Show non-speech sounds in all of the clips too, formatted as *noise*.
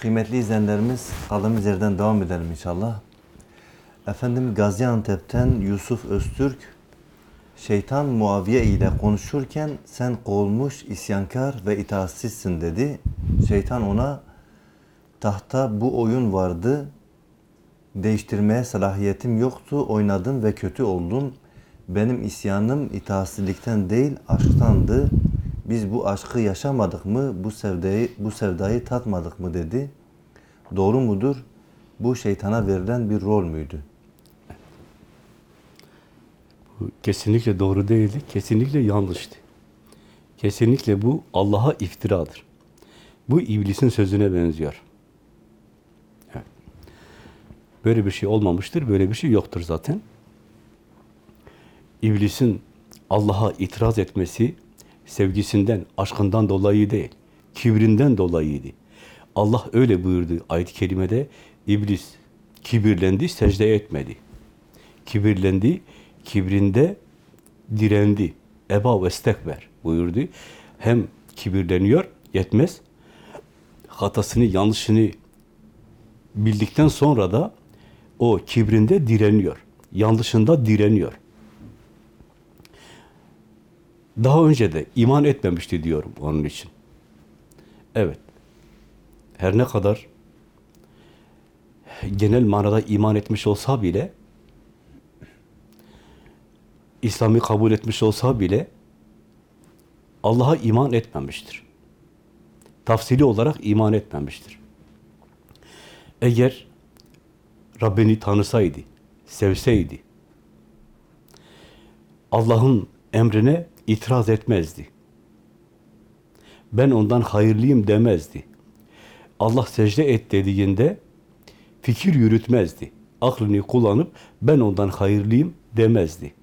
Kıymetli izleyenlerimiz kaldığımız yerden devam edelim inşallah. Efendim Gaziantep'ten Yusuf Öztürk şeytan Muaviye ile konuşurken sen kovulmuş isyankar ve itaatsizsin dedi. Şeytan ona tahta bu oyun vardı. Değiştirmeye salahiyetim yoktu. Oynadın ve kötü oldun. Benim isyanım itaatsizlikten değil aşktandı. Biz bu aşkı yaşamadık mı? Bu sevdayı bu sevdayı tatmadık mı dedi. Doğru mudur? Bu şeytana verilen bir rol müydü? Bu kesinlikle doğru değildi, kesinlikle yanlıştı. Kesinlikle bu Allah'a iftiradır. Bu iblisin sözüne benziyor. Böyle bir şey olmamıştır, böyle bir şey yoktur zaten. İblisin Allah'a itiraz etmesi sevgisinden, aşkından dolayı değil, kibrinden dolayıydı. Allah öyle buyurdu ayet-i kerimede, iblis kibirlendi, secde etmedi. Kibirlendi, kibrinde direndi. Eba ve istekber buyurdu. Hem kibirleniyor, yetmez. Hatasını, yanlışını bildikten sonra da o kibrinde direniyor. Yanlışında direniyor. Daha önce de iman etmemişti diyorum onun için. Evet. Her ne kadar genel manada iman etmiş olsa bile İslam'ı kabul etmiş olsa bile Allah'a iman etmemiştir. Tafsili olarak iman etmemiştir. Eğer Rabbini tanısaydı, sevseydi, Allah'ın emrine itiraz etmezdi. Ben ondan hayırlıyım demezdi. Allah secde et dediğinde fikir yürütmezdi. Aklını kullanıp ben ondan hayırlıyım demezdi.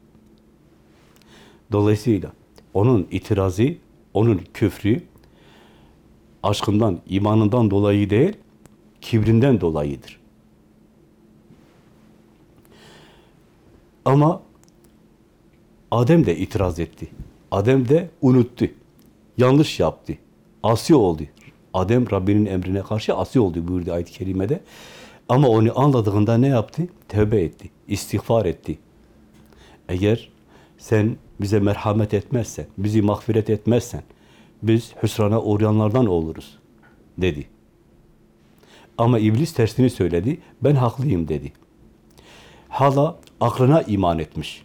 Dolayısıyla onun itirazı, onun küfrü aşkından, imanından dolayı değil, kibrinden dolayıdır. Ama Adem de itiraz etti. Adem de unuttu. Yanlış yaptı. Asi oldu. Adem Rabbinin emrine karşı asi oldu buyurdu ayet-i kerimede. Ama onu anladığında ne yaptı? Tövbe etti. istiğfar etti. Eğer sen bize merhamet etmezsen, bizi mağfiret etmezsen, biz hüsrana uğrayanlardan oluruz, dedi. Ama iblis tersini söyledi, ben haklıyım dedi. Hala aklına iman etmiş.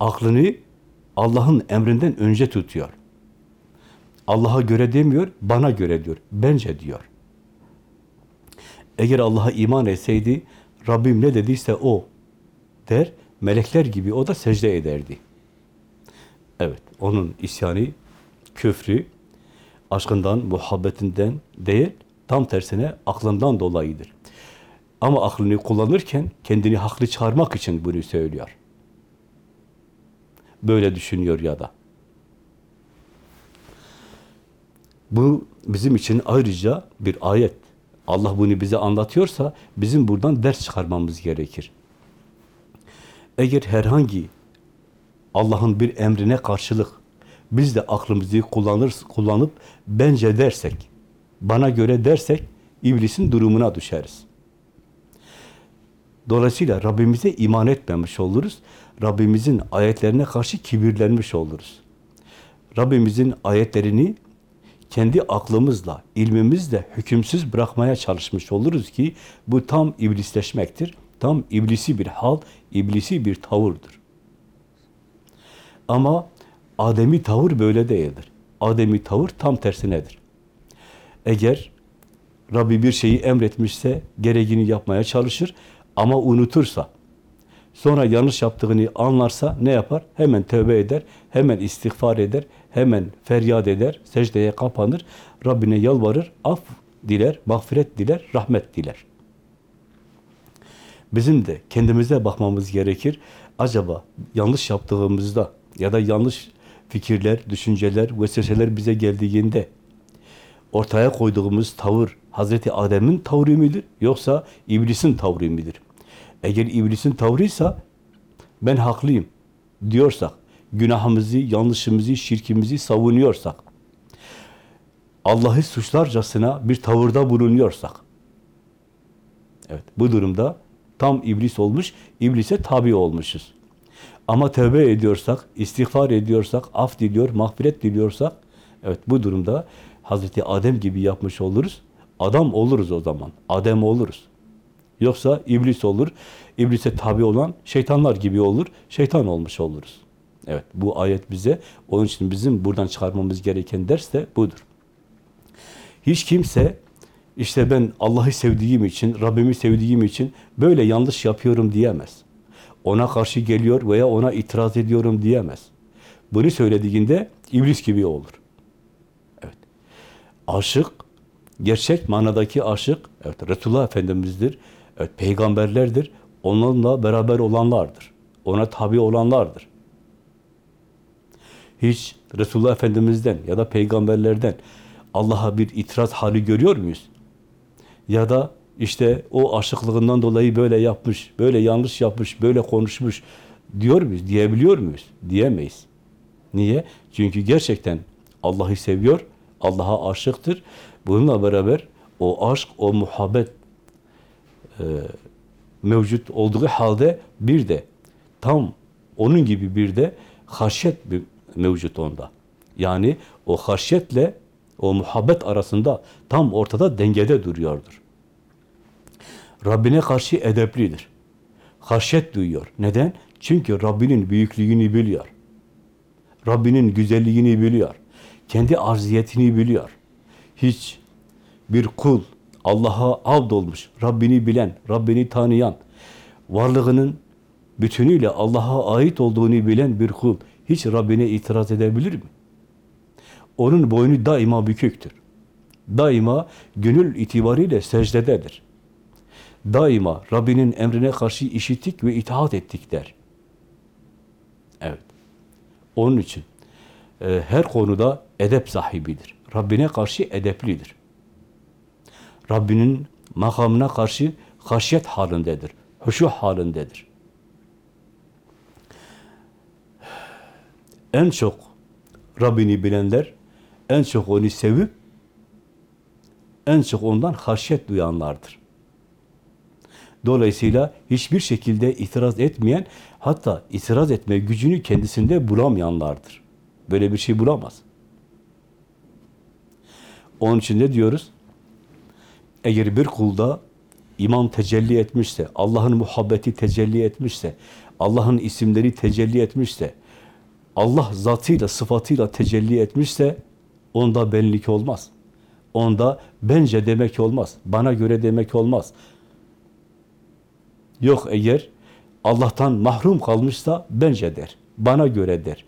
Aklını Allah'ın emrinden önce tutuyor. Allah'a göre demiyor, bana göre diyor, bence diyor. Eğer Allah'a iman etseydi, Rabbim ne dediyse o der, melekler gibi o da secde ederdi. Evet, onun isyanı, küfrü, aşkından, muhabbetinden değil, tam tersine aklından dolayıdır. Ama aklını kullanırken kendini haklı çağırmak için bunu söylüyor. Böyle düşünüyor ya da. Bu bizim için ayrıca bir ayet. Allah bunu bize anlatıyorsa bizim buradan ders çıkarmamız gerekir. Eğer herhangi Allah'ın bir emrine karşılık biz de aklımızı kullanır, kullanıp bence dersek, bana göre dersek iblisin durumuna düşeriz. Dolayısıyla Rabbimize iman etmemiş oluruz. Rabbimizin ayetlerine karşı kibirlenmiş oluruz. Rabbimizin ayetlerini kendi aklımızla, ilmimizle hükümsüz bırakmaya çalışmış oluruz ki bu tam iblisleşmektir. Tam iblisi bir hal, iblisi bir tavırdır. Ama Ademi tavır böyle değildir. Ademi tavır tam tersinedir. Eğer Rabbi bir şeyi emretmişse gereğini yapmaya çalışır ama unutursa, sonra yanlış yaptığını anlarsa ne yapar? Hemen tövbe eder, hemen istiğfar eder, hemen feryat eder, secdeye kapanır, Rabbine yalvarır, af diler, mağfiret diler, rahmet diler. Bizim de kendimize bakmamız gerekir. Acaba yanlış yaptığımızda ya da yanlış fikirler, düşünceler, vesveseler bize geldiğinde ortaya koyduğumuz tavır Hazreti Adem'in tavrı midir yoksa iblisin tavrı midir? Eğer iblisin tavrıysa ben haklıyım diyorsak, günahımızı, yanlışımızı, şirkimizi savunuyorsak, Allah'ı suçlarcasına bir tavırda bulunuyorsak, evet bu durumda tam iblis olmuş, iblise tabi olmuşuz. Ama tövbe ediyorsak, istiğfar ediyorsak, af diliyor, mağfiret diliyorsak, evet bu durumda Hazreti Adem gibi yapmış oluruz. Adam oluruz o zaman. Adem oluruz. Yoksa iblis olur. İblise tabi olan şeytanlar gibi olur. Şeytan olmuş oluruz. Evet bu ayet bize onun için bizim buradan çıkarmamız gereken ders de budur. Hiç kimse işte ben Allah'ı sevdiğim için, Rabbimi sevdiğim için böyle yanlış yapıyorum diyemez. Ona karşı geliyor veya ona itiraz ediyorum diyemez. Bunu söylediğinde iblis gibi olur. Evet. Aşık, gerçek manadaki aşık, evet Resulullah Efendimiz'dir, evet peygamberlerdir, onunla beraber olanlardır. Ona tabi olanlardır. Hiç Resulullah Efendimiz'den ya da peygamberlerden Allah'a bir itiraz hali görüyor muyuz? Ya da işte o aşıklığından dolayı böyle yapmış, böyle yanlış yapmış, böyle konuşmuş diyor muyuz? Diyebiliyor muyuz? Diyemeyiz. Niye? Çünkü gerçekten Allah'ı seviyor, Allah'a aşıktır. Bununla beraber o aşk, o muhabbet e, mevcut olduğu halde bir de tam onun gibi bir de haşyet bir mevcut onda. Yani o haşyetle o muhabbet arasında tam ortada dengede duruyordur. Rabbine karşı edeplidir. Haşyet duyuyor. Neden? Çünkü Rabbinin büyüklüğünü biliyor. Rabbinin güzelliğini biliyor. Kendi arziyetini biliyor. Hiç bir kul Allah'a avd olmuş, Rabbini bilen, Rabbini tanıyan, varlığının bütünüyle Allah'a ait olduğunu bilen bir kul hiç Rabbine itiraz edebilir mi? Onun boynu daima büküktür. Daima gönül itibariyle secdededir. Daima Rabbinin emrine karşı işittik ve itaat ettik der. Evet. Onun için e, her konuda edep sahibidir. Rabbine karşı edeplidir. Rabbinin makamına karşı haşyet halindedir. Huşu halindedir. En çok Rabbini bilenler, en çok onu sevip, en çok ondan haşyet duyanlardır. Dolayısıyla hiçbir şekilde itiraz etmeyen, hatta itiraz etme gücünü kendisinde bulamayanlardır. Böyle bir şey bulamaz. Onun için ne diyoruz? Eğer bir kulda iman tecelli etmişse, Allah'ın muhabbeti tecelli etmişse, Allah'ın isimleri tecelli etmişse, Allah zatıyla, sıfatıyla tecelli etmişse, onda benlik olmaz. Onda bence demek olmaz. Bana göre demek olmaz. Yok eğer Allah'tan mahrum kalmışsa bence der. Bana göre der.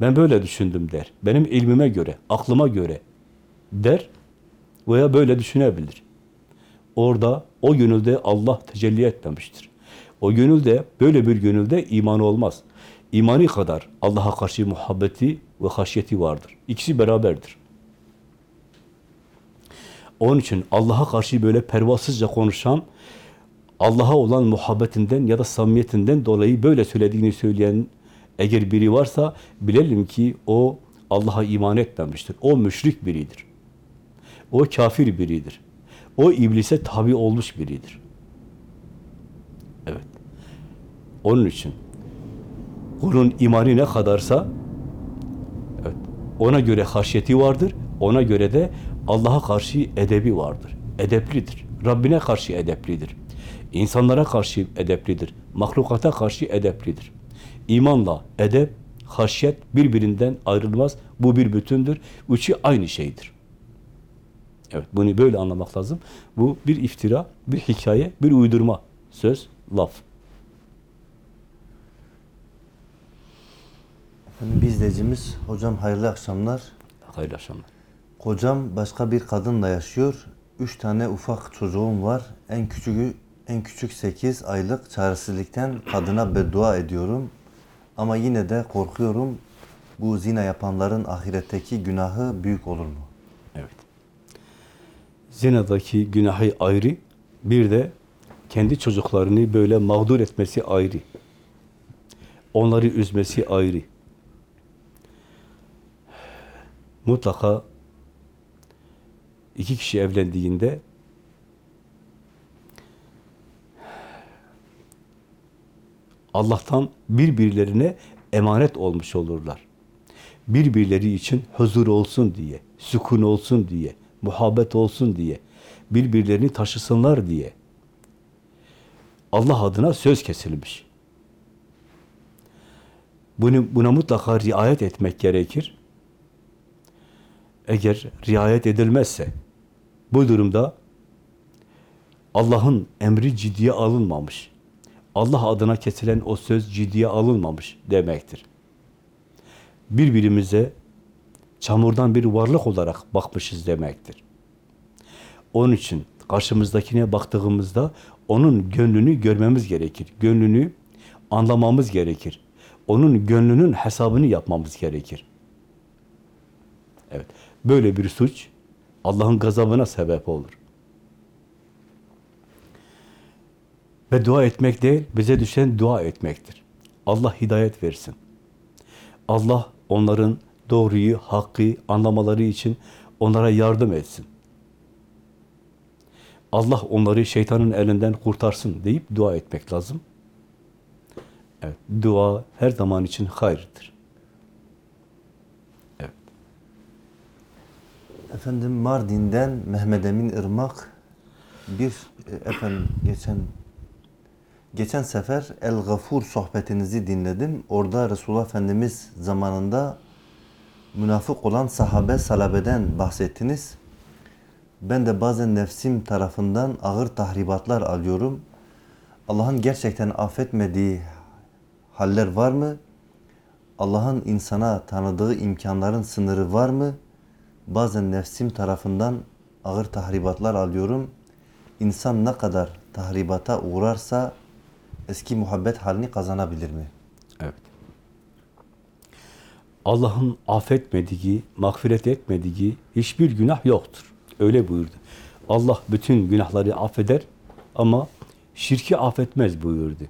Ben böyle düşündüm der. Benim ilmime göre, aklıma göre der veya böyle düşünebilir. Orada o gönülde Allah tecelli etmemiştir. O gönülde, böyle bir gönülde iman olmaz. İmani kadar Allah'a karşı muhabbeti ve haşyeti vardır. İkisi beraberdir. Onun için Allah'a karşı böyle pervasızca konuşan, Allah'a olan muhabbetinden ya da samimiyetinden dolayı böyle söylediğini söyleyen eğer biri varsa bilelim ki o Allah'a iman etmemiştir. O müşrik biridir. O kafir biridir. O iblise tabi olmuş biridir. Evet. Onun için kulun imanı ne kadarsa evet, ona göre haşyeti vardır. Ona göre de Allah'a karşı edebi vardır. Edeplidir. Rabbine karşı edeplidir. İnsanlara karşı edeplidir. Mahlukata karşı edeplidir. İmanla edep, haşyet birbirinden ayrılmaz. Bu bir bütündür. Üçü aynı şeydir. Evet, bunu böyle anlamak lazım. Bu bir iftira, bir hikaye, bir uydurma. Söz, laf. Efendim, bir izleyicimiz, hocam hayırlı akşamlar. Hayırlı akşamlar. Kocam başka bir kadınla yaşıyor. Üç tane ufak çocuğum var. En küçüğü en küçük 8 aylık çaresizlikten kadına beddua ediyorum. Ama yine de korkuyorum. Bu zina yapanların ahiretteki günahı büyük olur mu? Zinadaki günahı ayrı, bir de kendi çocuklarını böyle mağdur etmesi ayrı. Onları üzmesi ayrı. Mutlaka iki kişi evlendiğinde Allah'tan birbirlerine emanet olmuş olurlar. Birbirleri için huzur olsun diye, sükun olsun diye, muhabbet olsun diye, birbirlerini taşısınlar diye Allah adına söz kesilmiş. Bunu, buna mutlaka riayet etmek gerekir. Eğer riayet edilmezse bu durumda Allah'ın emri ciddiye alınmamış. Allah adına kesilen o söz ciddiye alınmamış demektir. Birbirimize çamurdan bir varlık olarak bakmışız demektir. Onun için karşımızdakine baktığımızda onun gönlünü görmemiz gerekir. Gönlünü anlamamız gerekir. Onun gönlünün hesabını yapmamız gerekir. Evet. Böyle bir suç Allah'ın gazabına sebep olur. Ve dua etmek değil, bize düşen dua etmektir. Allah hidayet versin. Allah onların doğruyu, hakkı anlamaları için onlara yardım etsin. Allah onları şeytanın elinden kurtarsın deyip dua etmek lazım. Evet, dua her zaman için hayırdır. Evet. Efendim Mardin'den Mehmet Emin Irmak bir e, efendim geçen geçen sefer El Gafur sohbetinizi dinledim. Orada Resulullah Efendimiz zamanında münafık olan sahabe salabeden bahsettiniz. Ben de bazen nefsim tarafından ağır tahribatlar alıyorum. Allah'ın gerçekten affetmediği haller var mı? Allah'ın insana tanıdığı imkanların sınırı var mı? Bazen nefsim tarafından ağır tahribatlar alıyorum. İnsan ne kadar tahribata uğrarsa eski muhabbet halini kazanabilir mi? Evet. Allah'ın affetmediği, mağfiret etmediği hiçbir günah yoktur. Öyle buyurdu. Allah bütün günahları affeder ama şirki affetmez buyurdu.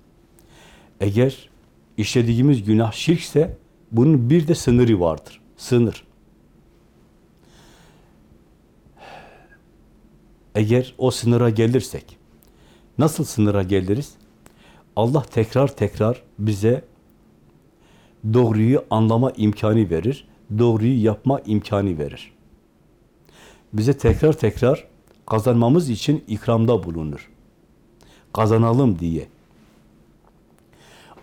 Eğer işlediğimiz günah şirkse bunun bir de sınırı vardır. Sınır. Eğer o sınıra gelirsek, nasıl sınıra geliriz? Allah tekrar tekrar bize doğruyu anlama imkanı verir, doğruyu yapma imkanı verir. Bize tekrar tekrar kazanmamız için ikramda bulunur. Kazanalım diye.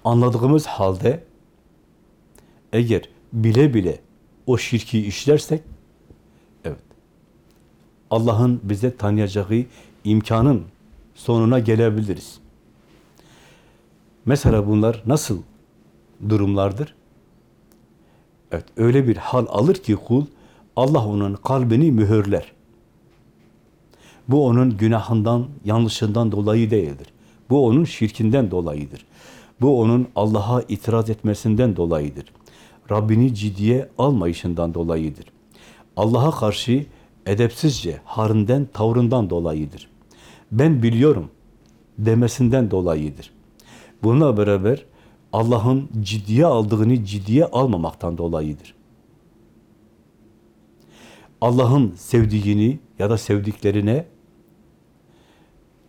Anladığımız halde eğer bile bile o şirki işlersek evet Allah'ın bize tanıyacağı imkanın sonuna gelebiliriz. Mesela bunlar nasıl durumlardır? Evet, öyle bir hal alır ki kul, Allah onun kalbini mühürler. Bu onun günahından, yanlışından dolayı değildir. Bu onun şirkinden dolayıdır. Bu onun Allah'a itiraz etmesinden dolayıdır. Rabbini ciddiye almayışından dolayıdır. Allah'a karşı edepsizce, harinden, tavrından dolayıdır. Ben biliyorum demesinden dolayıdır. Bununla beraber Allah'ın ciddiye aldığını ciddiye almamaktan dolayıdır. Allah'ın sevdiğini ya da sevdiklerine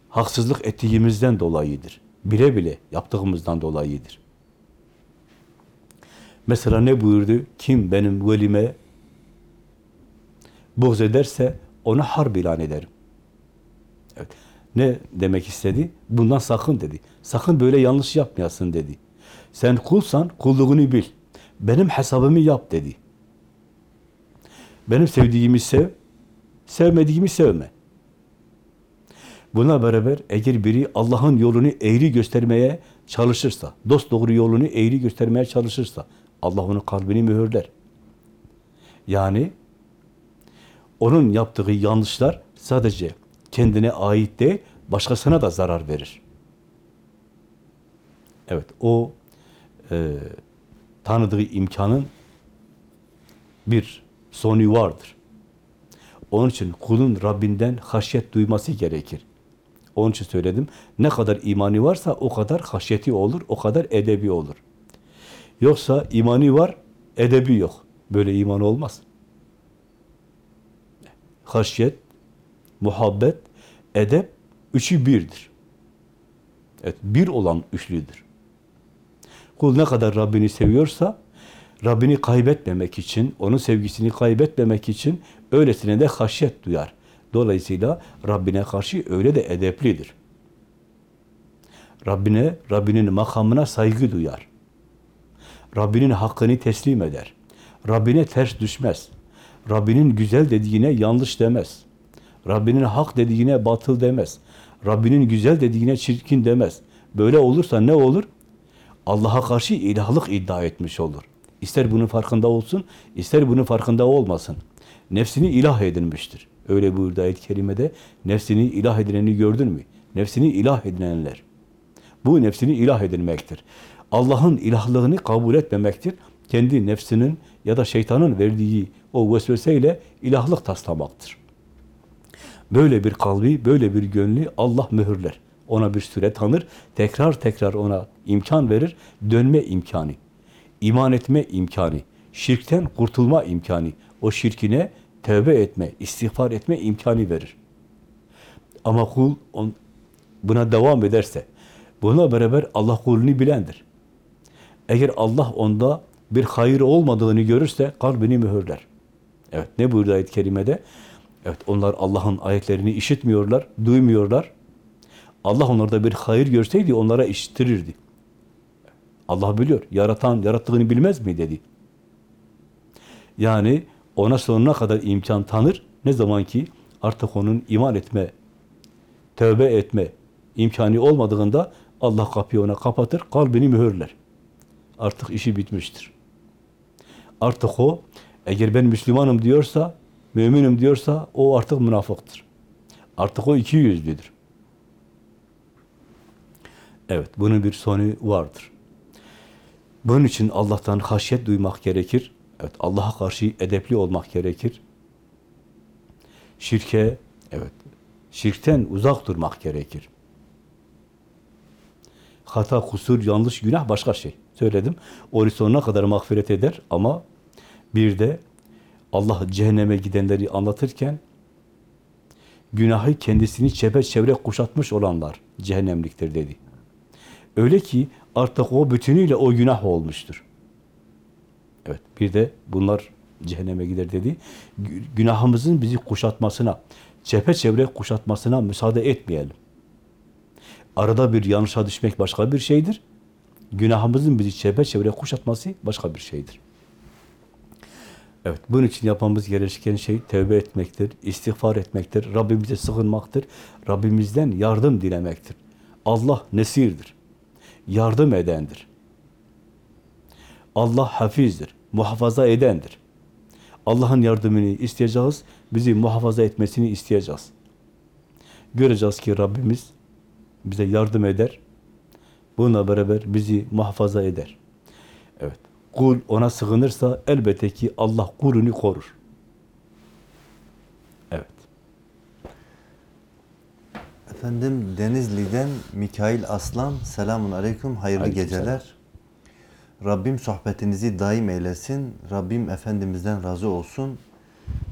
haksızlık ettiğimizden dolayıdır. Bile bile yaptığımızdan dolayıdır. Mesela ne buyurdu? Kim benim velime buğz ederse ona harp ilan ederim. Evet. Ne demek istedi? Bundan sakın dedi. Sakın böyle yanlış yapmayasın dedi. Sen kulsan kulluğunu bil. Benim hesabımı yap dedi. Benim sevdiğimi sev, sevmediğimi sevme. Buna beraber eğer biri Allah'ın yolunu eğri göstermeye çalışırsa, dost doğru yolunu eğri göstermeye çalışırsa, Allah onun kalbini mühürler. Yani onun yaptığı yanlışlar sadece kendine ait değil, başkasına da zarar verir. Evet, o e, tanıdığı imkanın bir sonu vardır. Onun için kulun Rabbinden haşyet duyması gerekir. Onun için söyledim. Ne kadar imani varsa o kadar haşyeti olur, o kadar edebi olur. Yoksa imani var, edebi yok. Böyle iman olmaz. Haşyet, muhabbet, edep, üçü birdir. Evet, bir olan üçlüdür. Kul ne kadar Rabbini seviyorsa, Rabbini kaybetmemek için, onun sevgisini kaybetmemek için öylesine de haşyet duyar. Dolayısıyla Rabbine karşı öyle de edeplidir. Rabbine, Rabbinin makamına saygı duyar. Rabbinin hakkını teslim eder. Rabbine ters düşmez. Rabbinin güzel dediğine yanlış demez. Rabbinin hak dediğine batıl demez. Rabbinin güzel dediğine çirkin demez. Böyle olursa ne olur? Allah'a karşı ilahlık iddia etmiş olur. İster bunun farkında olsun, ister bunun farkında olmasın. Nefsini ilah edinmiştir. Öyle buyurdu ayet-i kerimede. Nefsini ilah edineni gördün mü? Nefsini ilah edinenler. Bu nefsini ilah edinmektir. Allah'ın ilahlığını kabul etmemektir. Kendi nefsinin ya da şeytanın verdiği o vesveseyle ilahlık taslamaktır. Böyle bir kalbi, böyle bir gönlü Allah mühürler. Ona bir süre tanır, tekrar tekrar ona imkan verir, dönme imkanı, iman etme imkanı, şirkten kurtulma imkanı, o şirkine tövbe etme, istiğfar etme imkanı verir. Ama kul on, buna devam ederse, buna beraber Allah kulunu bilendir. Eğer Allah onda bir hayır olmadığını görürse kalbini mühürler. Evet ne buyurdu ayet-i kerimede? Evet onlar Allah'ın ayetlerini işitmiyorlar, duymuyorlar. Allah onlarda bir hayır görseydi onlara işittirirdi. Allah biliyor. Yaratan yarattığını bilmez mi dedi. Yani ona sonuna kadar imkan tanır. Ne zaman ki artık onun iman etme, tövbe etme imkanı olmadığında Allah kapıyı ona kapatır, kalbini mühürler. Artık işi bitmiştir. Artık o eğer ben Müslümanım diyorsa, müminim diyorsa o artık münafıktır. Artık o iki yüzlüdür. Evet, bunun bir sonu vardır. Bunun için Allah'tan haşyet duymak gerekir. Evet, Allah'a karşı edepli olmak gerekir. Şirke, evet, şirkten uzak durmak gerekir. Hata, kusur, yanlış, günah başka şey. Söyledim. Onu sonuna kadar mağfiret eder ama bir de Allah cehenneme gidenleri anlatırken günahı kendisini çepeçevre kuşatmış olanlar cehennemliktir dedi. Öyle ki artık o bütünüyle o günah olmuştur. Evet, bir de bunlar cehenneme gider dedi. Gü- Günahımızın bizi kuşatmasına, çepeçevre kuşatmasına müsaade etmeyelim. Arada bir yanlışa düşmek başka bir şeydir. Günahımızın bizi çepeçevre kuşatması başka bir şeydir. Evet, bunun için yapmamız gereken şey tevbe etmektir, istiğfar etmektir, Rabbimize sığınmaktır, Rabbimizden yardım dilemektir. Allah nesirdir, yardım edendir. Allah hafizdir, muhafaza edendir. Allah'ın yardımını isteyeceğiz, bizi muhafaza etmesini isteyeceğiz. Göreceğiz ki Rabbimiz bize yardım eder, bununla beraber bizi muhafaza eder. Evet. Kul ona sığınırsa elbette ki Allah kulunu korur. Evet. Efendim Denizli'den Mikail Aslan. Selamun aleyküm. Hayırlı Aleykümselam. geceler. Rabbim sohbetinizi daim eylesin. Rabbim Efendimiz'den razı olsun.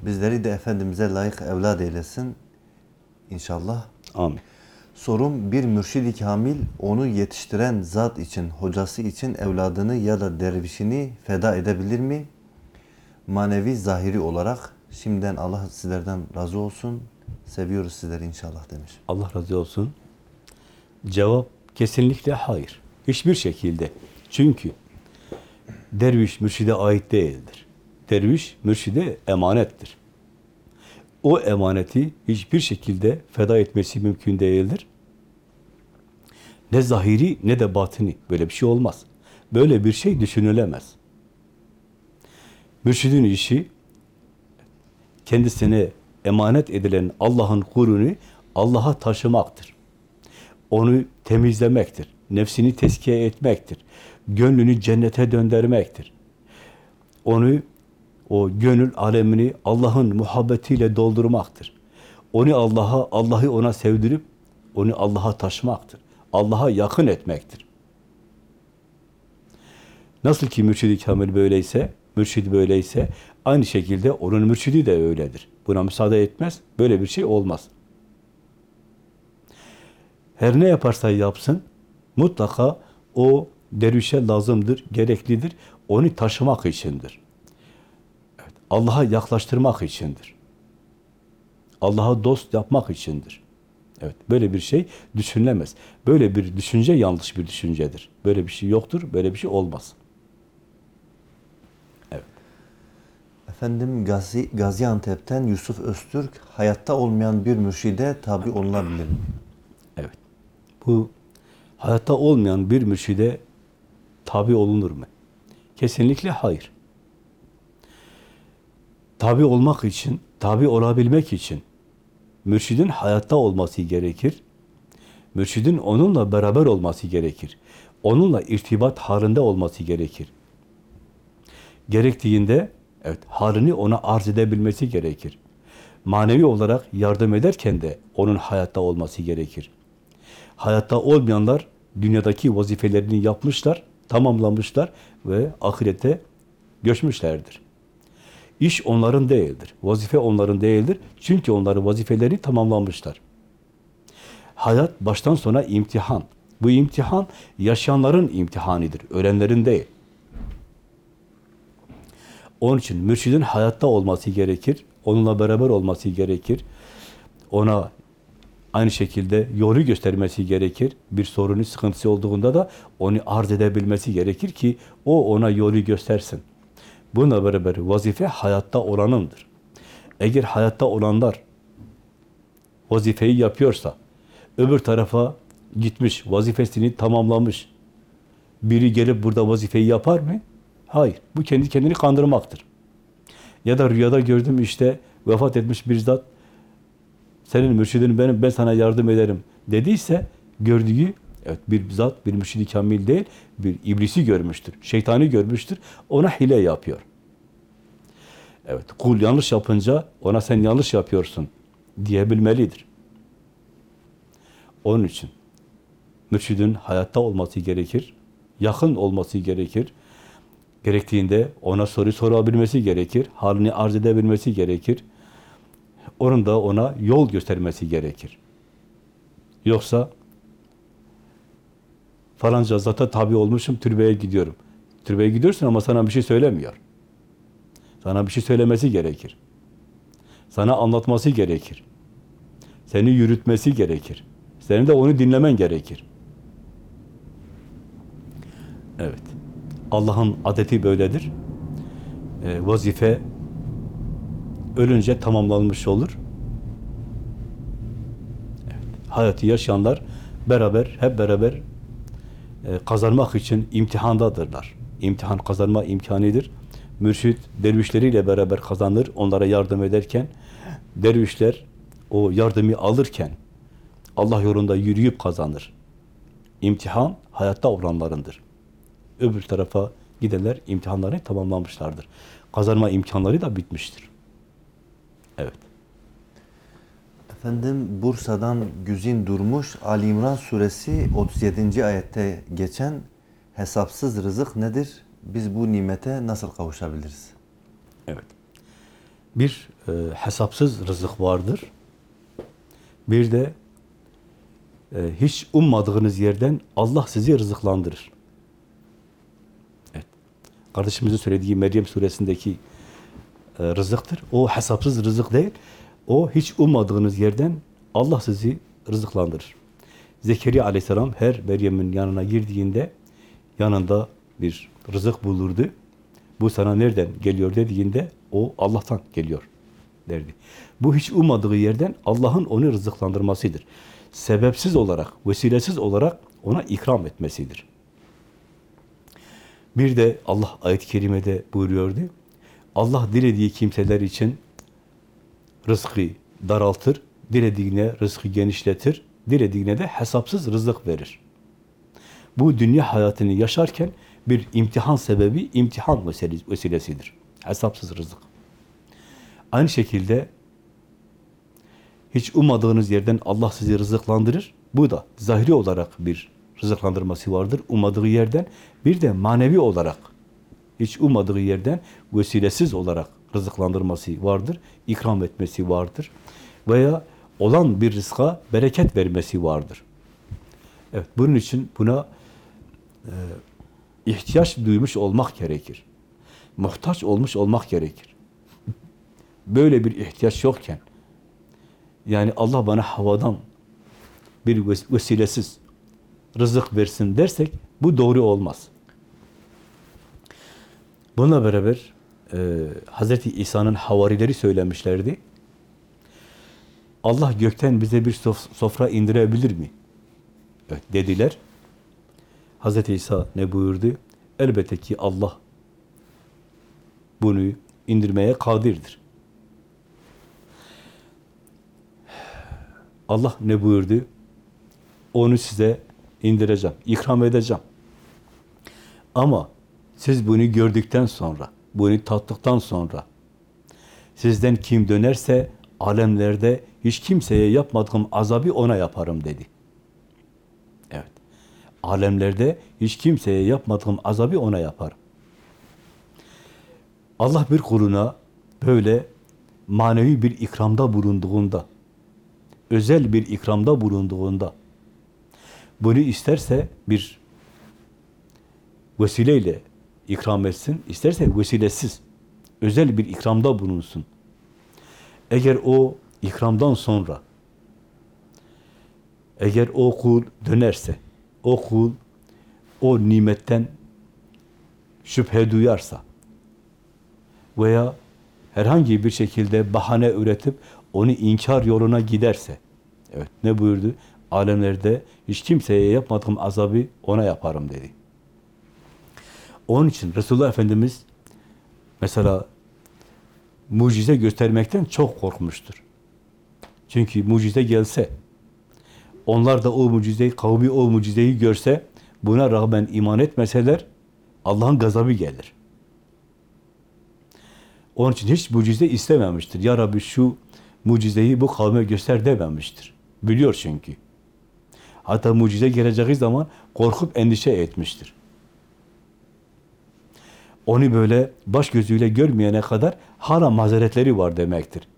Bizleri de Efendimiz'e layık evlad eylesin. İnşallah. Amin. Sorum bir mürşidi kamil onu yetiştiren zat için, hocası için evladını ya da dervişini feda edebilir mi? Manevi zahiri olarak şimdiden Allah sizlerden razı olsun. Seviyoruz sizleri inşallah demiş. Allah razı olsun. Cevap kesinlikle hayır. Hiçbir şekilde. Çünkü derviş mürşide ait değildir. Derviş mürşide emanettir. O emaneti hiçbir şekilde feda etmesi mümkün değildir. Ne zahiri ne de batini. Böyle bir şey olmaz. Böyle bir şey düşünülemez. Mürşidin işi kendisine emanet edilen Allah'ın kurunu Allah'a taşımaktır. Onu temizlemektir. Nefsini teskiye etmektir. Gönlünü cennete döndürmektir. Onu o gönül alemini Allah'ın muhabbetiyle doldurmaktır. Onu Allah'a, Allah'ı ona sevdirip onu Allah'a taşımaktır. Allah'a yakın etmektir. Nasıl ki mürşidi kamil böyleyse, mürşidi böyleyse aynı şekilde onun mürşidi de öyledir buna müsaade etmez. Böyle bir şey olmaz. Her ne yaparsa yapsın mutlaka o dervişe lazımdır, gereklidir. Onu taşımak içindir. Evet, Allah'a yaklaştırmak içindir. Allah'a dost yapmak içindir. Evet, böyle bir şey düşünülemez. Böyle bir düşünce yanlış bir düşüncedir. Böyle bir şey yoktur, böyle bir şey olmaz. Efendim Gazi, Gaziantep'ten Yusuf Öztürk hayatta olmayan bir mürşide tabi olunabilir mi? Evet. Bu hayatta olmayan bir mürşide tabi olunur mu? Kesinlikle hayır. Tabi olmak için, tabi olabilmek için mürşidin hayatta olması gerekir. Mürşidin onunla beraber olması gerekir. Onunla irtibat halinde olması gerekir. Gerektiğinde evet halini ona arz edebilmesi gerekir. Manevi olarak yardım ederken de onun hayatta olması gerekir. Hayatta olmayanlar dünyadaki vazifelerini yapmışlar, tamamlamışlar ve ahirete göçmüşlerdir. İş onların değildir. Vazife onların değildir. Çünkü onların vazifeleri tamamlamışlar. Hayat baştan sona imtihan. Bu imtihan yaşayanların imtihanidir. Ölenlerin değil. Onun için mürşidin hayatta olması gerekir. Onunla beraber olması gerekir. Ona aynı şekilde yolu göstermesi gerekir. Bir sorunu, sıkıntısı olduğunda da onu arz edebilmesi gerekir ki o ona yolu göstersin. Bununla beraber vazife hayatta olanındır. Eğer hayatta olanlar vazifeyi yapıyorsa, öbür tarafa gitmiş, vazifesini tamamlamış, biri gelip burada vazifeyi yapar mı? Hayır. Bu kendi kendini kandırmaktır. Ya da rüyada gördüm işte vefat etmiş bir zat, senin mürşidin benim, ben sana yardım ederim dediyse, gördüğü Evet bir zat, bir mürşidi kamil değil, bir iblisi görmüştür, şeytani görmüştür, ona hile yapıyor. Evet, kul yanlış yapınca ona sen yanlış yapıyorsun diyebilmelidir. Onun için mürşidin hayatta olması gerekir, yakın olması gerekir, gerektiğinde ona soru sorabilmesi gerekir, halini arz edebilmesi gerekir, onun da ona yol göstermesi gerekir. Yoksa falanca zata tabi olmuşum, türbeye gidiyorum. Türbeye gidiyorsun ama sana bir şey söylemiyor. Sana bir şey söylemesi gerekir. Sana anlatması gerekir. Seni yürütmesi gerekir. Senin de onu dinlemen gerekir. Evet. Allah'ın adeti böyledir. E, vazife ölünce tamamlanmış olur. Evet. Hayatı yaşayanlar beraber, hep beraber e, kazanmak için imtihandadırlar. İmtihan kazanma imkanidir. Mürşit dervişleriyle beraber kazanır, onlara yardım ederken, dervişler o yardımı alırken Allah yolunda yürüyüp kazanır. İmtihan hayatta olanlarındır. Öbür tarafa gidenler imtihanlarını tamamlamışlardır. Kazanma imkanları da bitmiştir. Evet. Efendim Bursa'dan Güzin Durmuş Ali İmran suresi 37. ayette geçen hesapsız rızık nedir? Biz bu nimete nasıl kavuşabiliriz? Evet. Bir e, hesapsız rızık vardır. Bir de e, hiç ummadığınız yerden Allah sizi rızıklandırır. Kardeşimizin söylediği Meryem suresindeki e, rızıktır. O hesapsız rızık değil. O hiç ummadığınız yerden Allah sizi rızıklandırır. Zekeriya aleyhisselam her Meryem'in yanına girdiğinde yanında bir rızık bulurdu. Bu sana nereden geliyor dediğinde o Allah'tan geliyor derdi. Bu hiç ummadığı yerden Allah'ın onu rızıklandırmasıdır. Sebepsiz olarak, vesilesiz olarak ona ikram etmesidir. Bir de Allah ayet-i kerimede buyuruyordu. Allah dilediği kimseler için rızkı daraltır, dilediğine rızkı genişletir, dilediğine de hesapsız rızık verir. Bu dünya hayatını yaşarken bir imtihan sebebi, imtihan vesilesidir. Hesapsız rızık. Aynı şekilde hiç ummadığınız yerden Allah sizi rızıklandırır. Bu da zahiri olarak bir rızıklandırması vardır. Ummadığı yerden bir de manevi olarak hiç ummadığı yerden vesilesiz olarak rızıklandırması vardır. ikram etmesi vardır. Veya olan bir rızka bereket vermesi vardır. Evet, bunun için buna e, ihtiyaç duymuş olmak gerekir. Muhtaç olmuş olmak gerekir. Böyle bir ihtiyaç yokken, yani Allah bana havadan bir ves- vesilesiz rızık versin dersek, bu doğru olmaz. Bununla beraber e, Hz. İsa'nın havarileri söylemişlerdi. Allah gökten bize bir sof- sofra indirebilir mi? Evet, dediler. Hz. İsa ne buyurdu? Elbette ki Allah bunu indirmeye kadirdir. Allah ne buyurdu? Onu size indireceğim, ikram edeceğim. Ama siz bunu gördükten sonra, bunu tattıktan sonra, sizden kim dönerse alemlerde hiç kimseye yapmadığım azabı ona yaparım dedi. Evet. Alemlerde hiç kimseye yapmadığım azabı ona yaparım. Allah bir kuluna böyle manevi bir ikramda bulunduğunda, özel bir ikramda bulunduğunda, bunu isterse bir vesileyle ikram etsin, isterse vesilesiz, özel bir ikramda bulunsun. Eğer o ikramdan sonra, eğer o kul dönerse, o kul o nimetten şüphe duyarsa veya herhangi bir şekilde bahane üretip onu inkar yoluna giderse, evet ne buyurdu? Alemlerde hiç kimseye yapmadığım azabı ona yaparım dedi. Onun için Resulullah Efendimiz mesela mucize göstermekten çok korkmuştur. Çünkü mucize gelse, onlar da o mucizeyi, kavmi o mucizeyi görse, buna rağmen iman etmeseler, Allah'ın gazabı gelir. Onun için hiç mucize istememiştir. Ya Rabbi şu mucizeyi bu kavme göster dememiştir. Biliyor çünkü. Hatta mucize geleceği zaman korkup endişe etmiştir. Onu böyle baş gözüyle görmeyene kadar hala mazeretleri var demektir.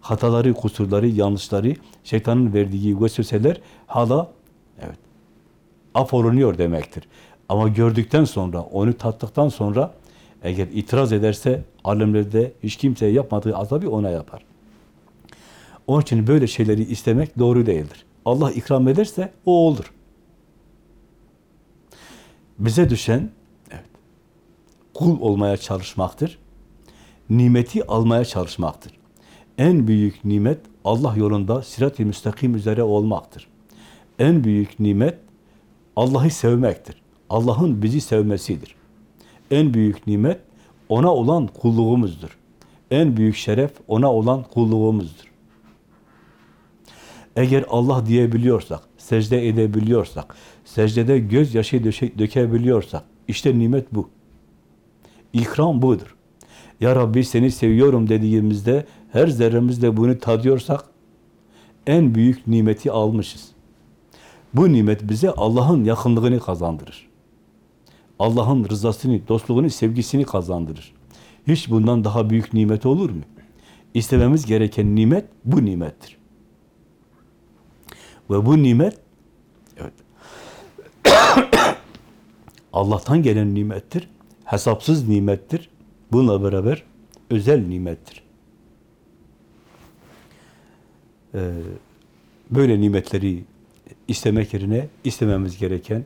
Hataları, kusurları, yanlışları, şeytanın verdiği vesveseler hala evet afolunuyor demektir. Ama gördükten sonra, onu tattıktan sonra eğer itiraz ederse alemlerde hiç kimseye yapmadığı azabı ona yapar. Onun için böyle şeyleri istemek doğru değildir. Allah ikram ederse o olur. Bize düşen evet, kul olmaya çalışmaktır. Nimeti almaya çalışmaktır. En büyük nimet Allah yolunda sirat-i müstakim üzere olmaktır. En büyük nimet Allah'ı sevmektir. Allah'ın bizi sevmesidir. En büyük nimet ona olan kulluğumuzdur. En büyük şeref ona olan kulluğumuzdur. Eğer Allah diyebiliyorsak, secde edebiliyorsak, secdede gözyaşı dökebiliyorsak, işte nimet bu. İkram budur. Ya Rabbi seni seviyorum dediğimizde, her zerremizde bunu tadıyorsak, en büyük nimeti almışız. Bu nimet bize Allah'ın yakınlığını kazandırır. Allah'ın rızasını, dostluğunu, sevgisini kazandırır. Hiç bundan daha büyük nimet olur mu? İstememiz gereken nimet bu nimettir. Ve bu nimet evet *coughs* Allah'tan gelen nimettir. Hesapsız nimettir. Bununla beraber özel nimettir. Ee, böyle nimetleri istemek yerine istememiz gereken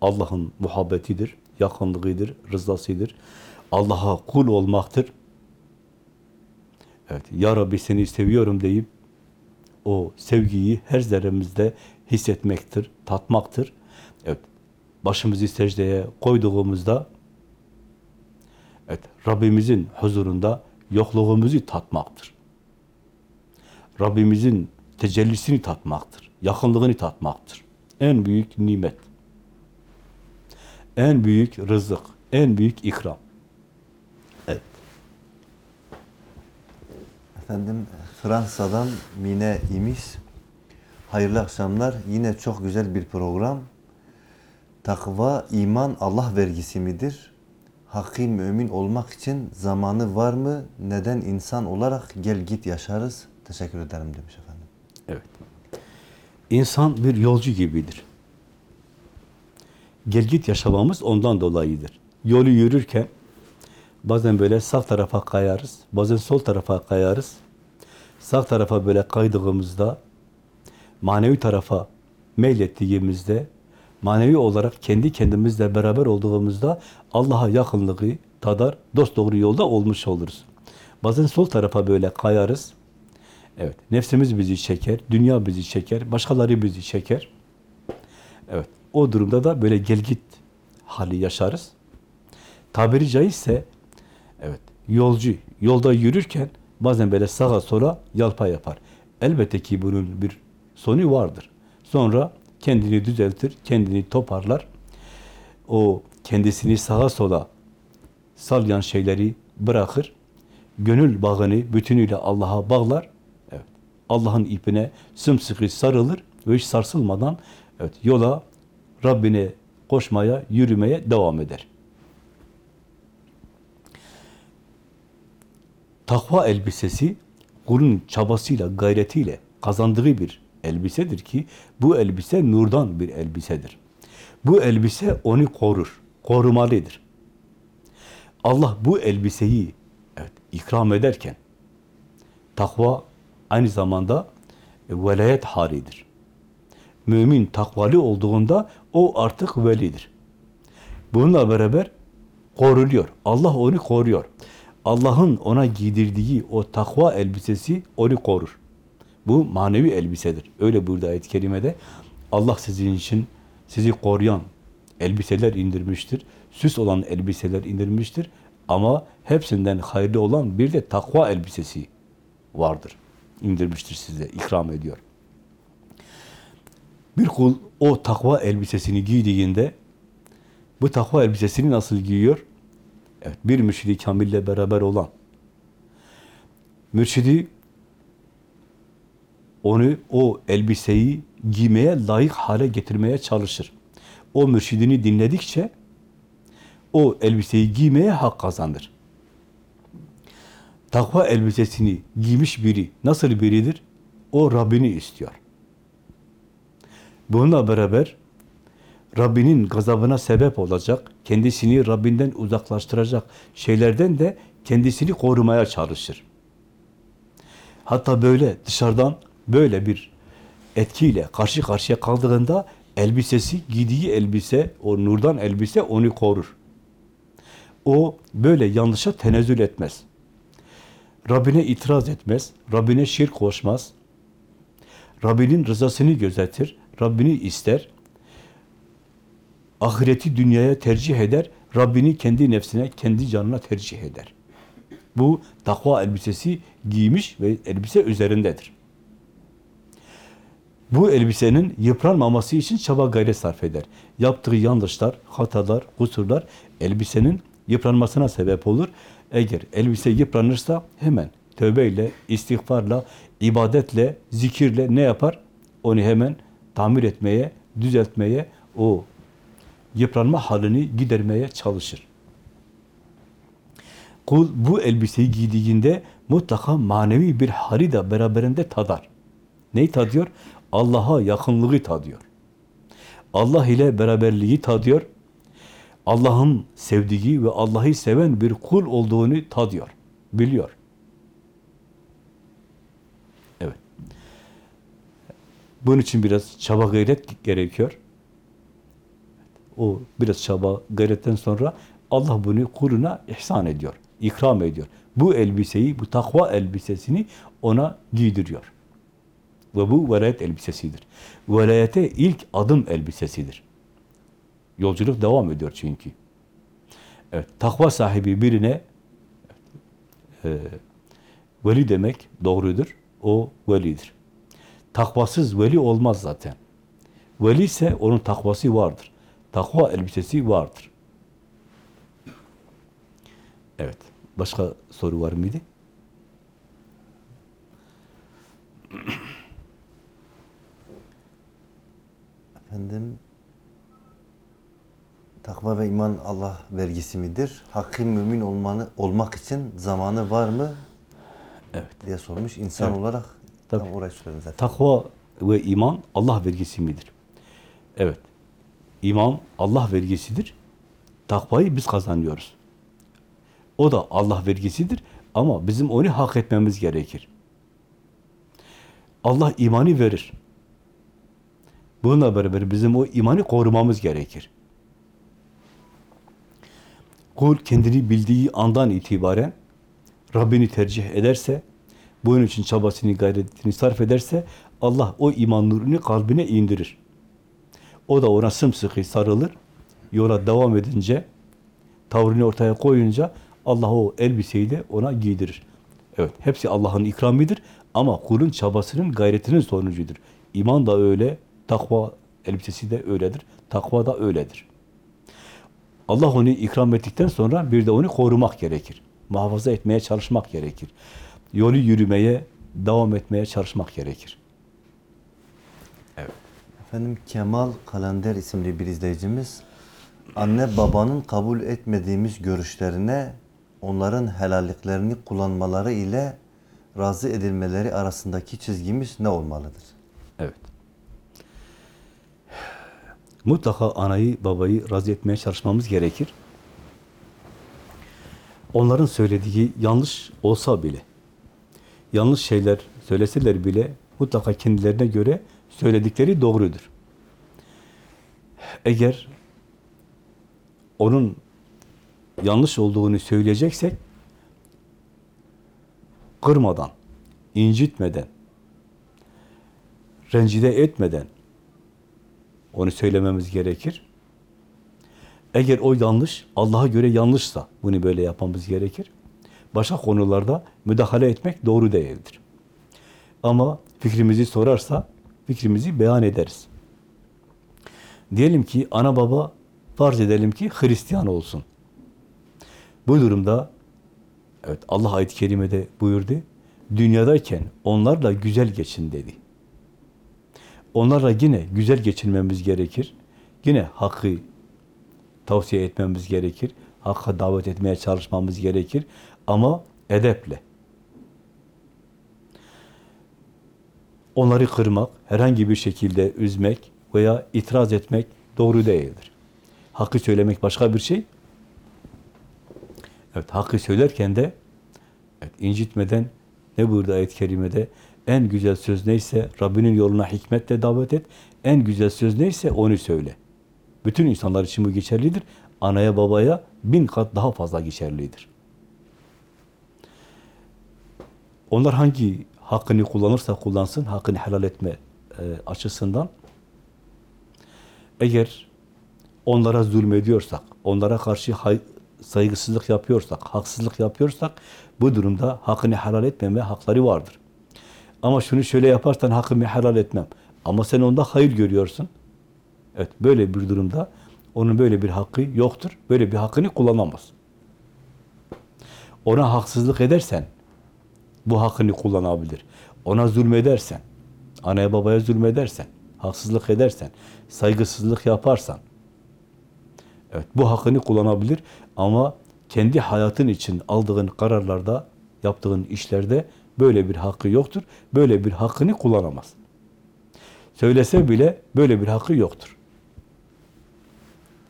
Allah'ın muhabbetidir, yakınlığıdır, rızasıdır. Allah'a kul olmaktır. Evet, Ya Rabbi seni seviyorum deyip o sevgiyi her zerremizde hissetmektir, tatmaktır. Evet, başımızı secdeye koyduğumuzda evet, Rabbimizin huzurunda yokluğumuzu tatmaktır. Rabbimizin tecellisini tatmaktır, yakınlığını tatmaktır. En büyük nimet, en büyük rızık, en büyük ikram. Evet. Efendim Fransa'dan Mine İmiş. Hayırlı akşamlar. Yine çok güzel bir program. Takva, iman Allah vergisi midir? Hakki mümin olmak için zamanı var mı? Neden insan olarak gel git yaşarız? Teşekkür ederim demiş efendim. Evet. İnsan bir yolcu gibidir. gelgit yaşamamız ondan dolayıdır. Yolu yürürken bazen böyle sağ tarafa kayarız, bazen sol tarafa kayarız. Sağ tarafa böyle kaydığımızda, manevi tarafa meylettiğimizde, manevi olarak kendi kendimizle beraber olduğumuzda Allah'a yakınlığı tadar, dost doğru yolda olmuş oluruz. Bazen sol tarafa böyle kayarız. Evet, nefsimiz bizi çeker, dünya bizi çeker, başkaları bizi çeker. Evet, o durumda da böyle gelgit hali yaşarız. Tabiri caizse, evet, yolcu yolda yürürken bazen böyle sağa sola yalpa yapar. Elbette ki bunun bir sonu vardır. Sonra kendini düzeltir, kendini toparlar. O kendisini sağa sola salyan şeyleri bırakır. Gönül bağını bütünüyle Allah'a bağlar. Evet. Allah'ın ipine sımsıkı sarılır ve hiç sarsılmadan evet yola Rabbine koşmaya, yürümeye devam eder. Takva elbisesi kulun çabasıyla, gayretiyle kazandığı bir elbisedir ki bu elbise nurdan bir elbisedir. Bu elbise onu korur, korumalıdır. Allah bu elbiseyi evet, ikram ederken takva aynı zamanda e, velayet halidir. Mümin takvalı olduğunda o artık velidir. Bununla beraber koruluyor. Allah onu koruyor. Allah'ın ona giydirdiği o takva elbisesi onu korur. Bu manevi elbisedir. Öyle burada ayet-i kerimede Allah sizin için sizi koruyan elbiseler indirmiştir. Süs olan elbiseler indirmiştir. Ama hepsinden hayırlı olan bir de takva elbisesi vardır. İndirmiştir size, ikram ediyor. Bir kul o takva elbisesini giydiğinde bu takva elbisesini nasıl giyiyor? Evet, bir mürşidi kamille beraber olan mürşidi onu o elbiseyi giymeye layık hale getirmeye çalışır. O mürşidini dinledikçe o elbiseyi giymeye hak kazanır. Takva elbisesini giymiş biri nasıl biridir? O Rabbini istiyor. Bununla beraber Rabbinin gazabına sebep olacak, kendisini Rabbinden uzaklaştıracak şeylerden de kendisini korumaya çalışır. Hatta böyle dışarıdan böyle bir etkiyle karşı karşıya kaldığında elbisesi, giydiği elbise, o nurdan elbise onu korur. O böyle yanlışa tenezzül etmez. Rabbine itiraz etmez, Rabbine şirk koşmaz. Rabbinin rızasını gözetir, Rabbini ister. Ahireti dünyaya tercih eder, Rabbini kendi nefsine, kendi canına tercih eder. Bu takva elbisesi giymiş ve elbise üzerindedir. Bu elbisenin yıpranmaması için çaba gayret sarf eder. Yaptığı yanlışlar, hatalar, kusurlar elbisenin yıpranmasına sebep olur. Eğer elbise yıpranırsa hemen tövbeyle, istiğfarla, ibadetle, zikirle ne yapar? Onu hemen tamir etmeye, düzeltmeye, o yıpranma halini gidermeye çalışır. Kul bu elbiseyi giydiğinde mutlaka manevi bir hali de beraberinde tadar. Neyi tadıyor? Allah'a yakınlığı tadıyor. Allah ile beraberliği tadıyor. Allah'ın sevdiği ve Allah'ı seven bir kul olduğunu tadıyor, biliyor. Evet. Bunun için biraz çaba gayret gerekiyor. O biraz çaba gayretten sonra Allah bunu kuluna ihsan ediyor, ikram ediyor. Bu elbiseyi, bu takva elbisesini ona giydiriyor. Ve bu velayet elbisesidir. Velayete ilk adım elbisesidir. Yolculuk devam ediyor çünkü. Evet, takva sahibi birine e, veli demek doğrudur. O velidir. Takvasız veli olmaz zaten. Veli ise onun takvası vardır. Takva elbisesi vardır. Evet. Başka soru var mıydı? Efendim takva ve iman Allah vergisi midir? Hakkı mümin olmanı, olmak için zamanı var mı? Evet. diye sormuş. İnsan Evet. olarak Tabii. tam orayı söyledim zaten. Takva ve iman Allah vergisi midir? Evet. İman Allah vergisidir. Takvayı biz kazanıyoruz. O da Allah vergisidir ama bizim onu hak etmemiz gerekir. Allah imanı verir. Bununla beraber bizim o imanı korumamız gerekir. Kul kendini bildiği andan itibaren Rabbini tercih ederse, bunun için çabasını, gayretini sarf ederse Allah o iman nurunu kalbine indirir. O da ona sımsıkı sarılır. Yola devam edince, tavrını ortaya koyunca Allah o elbiseyi de ona giydirir. Evet, hepsi Allah'ın ikramidir ama kulun çabasının, gayretinin sonucudur. İman da öyle, takva elbisesi de öyledir. Takva da öyledir. Allah onu ikram ettikten sonra bir de onu korumak gerekir. Muhafaza etmeye çalışmak gerekir. Yolu yürümeye, devam etmeye çalışmak gerekir. Efendim Kemal Kalender isimli bir izleyicimiz anne babanın kabul etmediğimiz görüşlerine onların helalliklerini kullanmaları ile razı edilmeleri arasındaki çizgimiz ne olmalıdır? Evet. Mutlaka anayı, babayı razı etmeye çalışmamız gerekir. Onların söylediği yanlış olsa bile, yanlış şeyler söyleseler bile mutlaka kendilerine göre söyledikleri doğrudur. Eğer onun yanlış olduğunu söyleyeceksek, kırmadan, incitmeden, rencide etmeden onu söylememiz gerekir. Eğer o yanlış, Allah'a göre yanlışsa bunu böyle yapmamız gerekir. Başka konularda müdahale etmek doğru değildir. Ama fikrimizi sorarsa fikrimizi beyan ederiz. Diyelim ki ana baba farz edelim ki Hristiyan olsun. Bu durumda evet Allah ayet-i kerimede buyurdu. Dünyadayken onlarla güzel geçin dedi. Onlarla yine güzel geçinmemiz gerekir. Yine hakkı tavsiye etmemiz gerekir. Hakka davet etmeye çalışmamız gerekir. Ama edeple. Onları kırmak, herhangi bir şekilde üzmek veya itiraz etmek doğru değildir. Hakkı söylemek başka bir şey. Evet, hakkı söylerken de evet, incitmeden ne buyurdu ayet-i kerimede? En güzel söz neyse Rabbinin yoluna hikmetle davet et. En güzel söz neyse onu söyle. Bütün insanlar için bu geçerlidir. Anaya babaya bin kat daha fazla geçerlidir. Onlar hangi hakkını kullanırsa kullansın, hakkını helal etme e, açısından eğer onlara zulmediyorsak, onlara karşı saygısızlık yapıyorsak, haksızlık yapıyorsak bu durumda hakkını helal etmeme hakları vardır. Ama şunu şöyle yaparsan hakkımı helal etmem. Ama sen onda hayır görüyorsun. Evet, böyle bir durumda onun böyle bir hakkı yoktur. Böyle bir hakkını kullanamaz. Ona haksızlık edersen bu hakkını kullanabilir. Ona zulmedersen, anaya babaya zulmedersen, haksızlık edersen, saygısızlık yaparsan, evet bu hakkını kullanabilir ama kendi hayatın için aldığın kararlarda, yaptığın işlerde böyle bir hakkı yoktur. Böyle bir hakkını kullanamaz. Söylese bile böyle bir hakkı yoktur.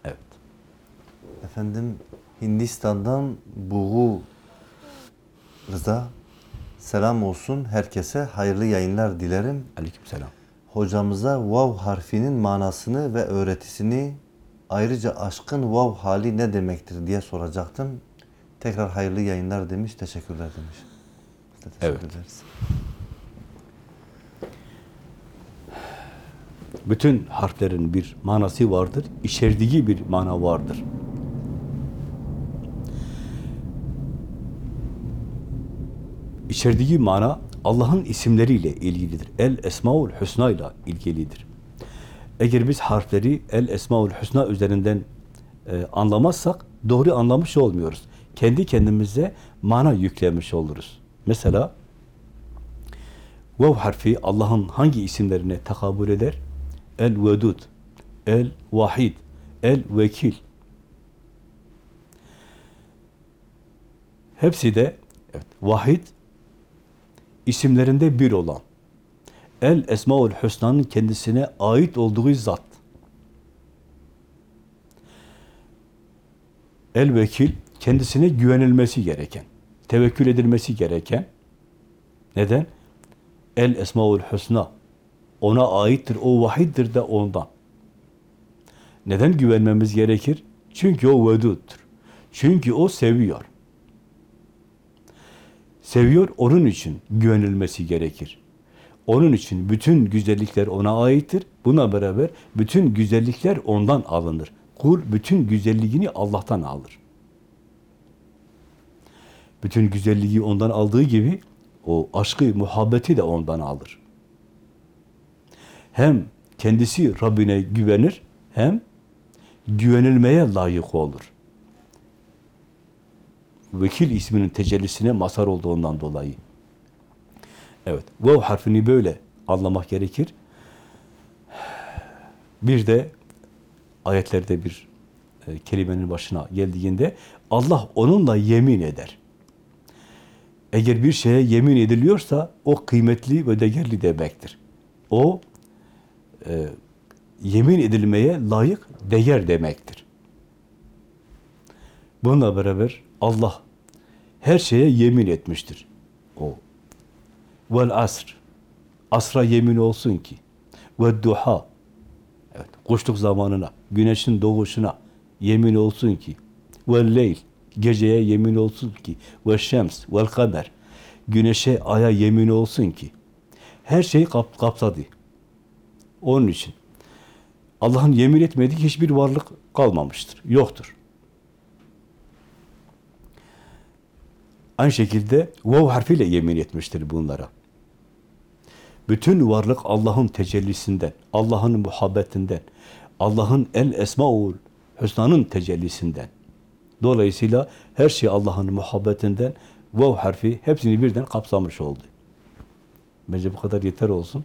Evet. Efendim Hindistan'dan Buğu Rıza selam olsun herkese hayırlı yayınlar dilerim. Aleykümselam. Hocamıza vav harfinin manasını ve öğretisini ayrıca aşkın vav hali ne demektir diye soracaktım. Tekrar hayırlı yayınlar demiş, teşekkürler demiş. Biz de teşekkür Evet. ederiz. Bütün harflerin bir manası vardır. İçerdiği bir mana vardır. İçerdiği mana Allah'ın isimleriyle ilgilidir. El Esmaül Hüsna ile ilgilidir. Eğer biz harfleri El Esmaül Hüsna üzerinden e, anlamazsak doğru anlamış olmuyoruz. Kendi kendimize mana yüklemiş oluruz. Mesela Vav harfi Allah'ın hangi isimlerine tekabül eder? El-Vedud, El-Vahid, El-Vekil. Hepsi de evet, Vahid isimlerinde bir olan, El Esmaül Hüsna'nın kendisine ait olduğu zat. El Vekil, kendisine güvenilmesi gereken, tevekkül edilmesi gereken, neden? El Esmaül Hüsna, ona aittir, o vahiddir de ondan. Neden güvenmemiz gerekir? Çünkü o veduttur. Çünkü o seviyor. Seviyor, onun için güvenilmesi gerekir. Onun için bütün güzellikler ona aittir. Buna beraber bütün güzellikler ondan alınır. Kul bütün güzelliğini Allah'tan alır. Bütün güzelliği ondan aldığı gibi o aşkı, muhabbeti de ondan alır. Hem kendisi Rabbine güvenir, hem güvenilmeye layık olur. Vekil isminin tecellisine mazhar olduğundan dolayı. Evet, vav harfini böyle anlamak gerekir. Bir de ayetlerde bir e, kelimenin başına geldiğinde Allah onunla yemin eder. Eğer bir şeye yemin ediliyorsa o kıymetli ve değerli demektir. O e, yemin edilmeye layık değer demektir. Bununla beraber Allah her şeye yemin etmiştir. O vel asr asra yemin olsun ki ve duha evet kuşluk zamanına güneşin doğuşuna yemin olsun ki ve leyl geceye yemin olsun ki ve şems vel kamer güneşe aya yemin olsun ki her şeyi kap, kapsadı. Onun için Allah'ın yemin etmediği hiçbir varlık kalmamıştır. Yoktur. Aynı şekilde vav harfiyle yemin etmiştir bunlara. Bütün varlık Allah'ın tecellisinden, Allah'ın muhabbetinden, Allah'ın el esmaul hüsnanın tecellisinden. Dolayısıyla her şey Allah'ın muhabbetinden vav harfi hepsini birden kapsamış oldu. Bence bu kadar yeter olsun.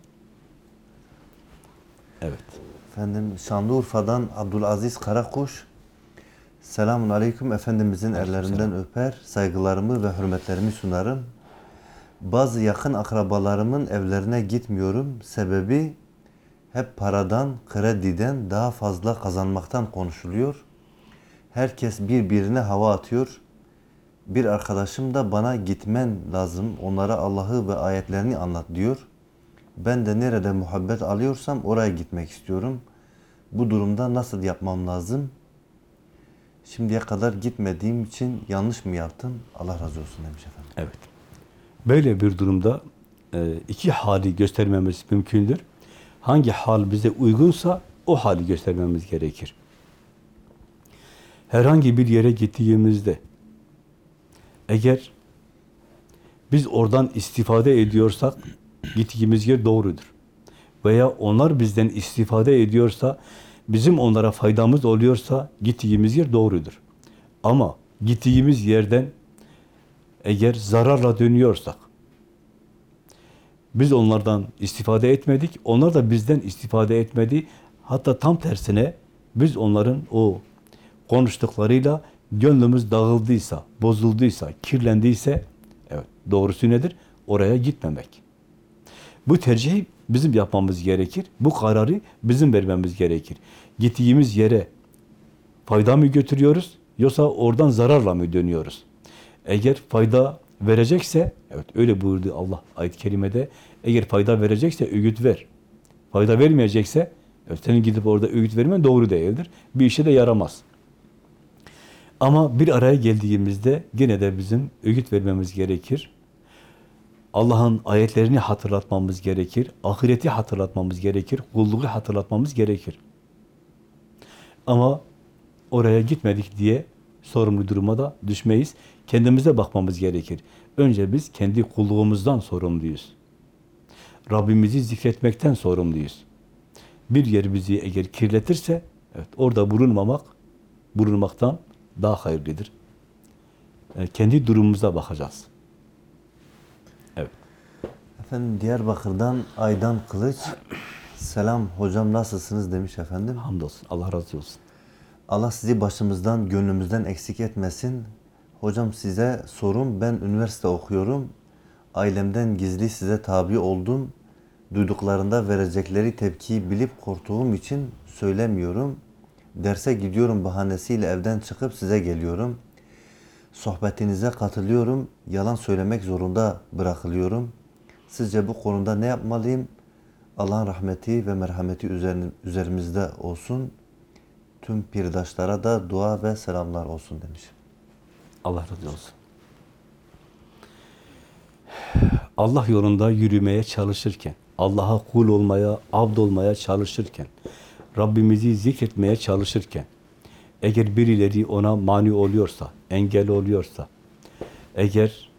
Evet. Efendim Şanlıurfa'dan Abdülaziz Karakuş. Selamun Aleyküm. Efendimizin ellerinden öper, saygılarımı ve hürmetlerimi sunarım. Bazı yakın akrabalarımın evlerine gitmiyorum. Sebebi hep paradan, krediden daha fazla kazanmaktan konuşuluyor. Herkes birbirine hava atıyor. Bir arkadaşım da bana gitmen lazım, onlara Allah'ı ve ayetlerini anlat diyor. Ben de nerede muhabbet alıyorsam oraya gitmek istiyorum. Bu durumda nasıl yapmam lazım? Şimdiye kadar gitmediğim için yanlış mı yaptım? Allah razı olsun demiş efendim. Evet. Böyle bir durumda e, iki hali göstermemiz mümkündür. Hangi hal bize uygunsa o hali göstermemiz gerekir. Herhangi bir yere gittiğimizde eğer biz oradan istifade ediyorsak gittiğimiz yer doğrudur. Veya onlar bizden istifade ediyorsa bizim onlara faydamız oluyorsa gittiğimiz yer doğrudur. Ama gittiğimiz yerden eğer zararla dönüyorsak, biz onlardan istifade etmedik, onlar da bizden istifade etmedi. Hatta tam tersine biz onların o konuştuklarıyla gönlümüz dağıldıysa, bozulduysa, kirlendiyse, evet doğrusu nedir? Oraya gitmemek. Bu tercihi bizim yapmamız gerekir. Bu kararı bizim vermemiz gerekir. Gittiğimiz yere fayda mı götürüyoruz yoksa oradan zararla mı dönüyoruz? Eğer fayda verecekse, evet öyle buyurdu Allah ayet-i kerimede, eğer fayda verecekse öğüt ver. Fayda vermeyecekse, evet, senin gidip orada öğüt vermen doğru değildir. Bir işe de yaramaz. Ama bir araya geldiğimizde yine de bizim öğüt vermemiz gerekir. Allah'ın ayetlerini hatırlatmamız gerekir. Ahireti hatırlatmamız gerekir. Kulluğu hatırlatmamız gerekir. Ama oraya gitmedik diye sorumlu duruma da düşmeyiz. Kendimize bakmamız gerekir. Önce biz kendi kulluğumuzdan sorumluyuz. Rabbimizi zikretmekten sorumluyuz. Bir yer bizi eğer kirletirse, evet orada bulunmamak, bulunmaktan daha hayırlıdır. Yani kendi durumumuza bakacağız. Evet. Efendim Diyarbakır'dan Aydan Kılıç. Selam hocam nasılsınız demiş efendim. Hamdolsun. Allah razı olsun. Allah sizi başımızdan, gönlümüzden eksik etmesin. Hocam size sorum, ben üniversite okuyorum. Ailemden gizli size tabi oldum. Duyduklarında verecekleri tepkiyi bilip korktuğum için söylemiyorum. Derse gidiyorum bahanesiyle evden çıkıp size geliyorum. Sohbetinize katılıyorum. Yalan söylemek zorunda bırakılıyorum. Sizce bu konuda ne yapmalıyım? Allah'ın rahmeti ve merhameti üzerimizde olsun. Tüm pirdaşlara da dua ve selamlar olsun demiş. Allah razı olsun. Allah yolunda yürümeye çalışırken, Allah'a kul olmaya, abd olmaya çalışırken, Rabbimizi zikretmeye çalışırken, eğer birileri ona mani oluyorsa, engel oluyorsa, eğer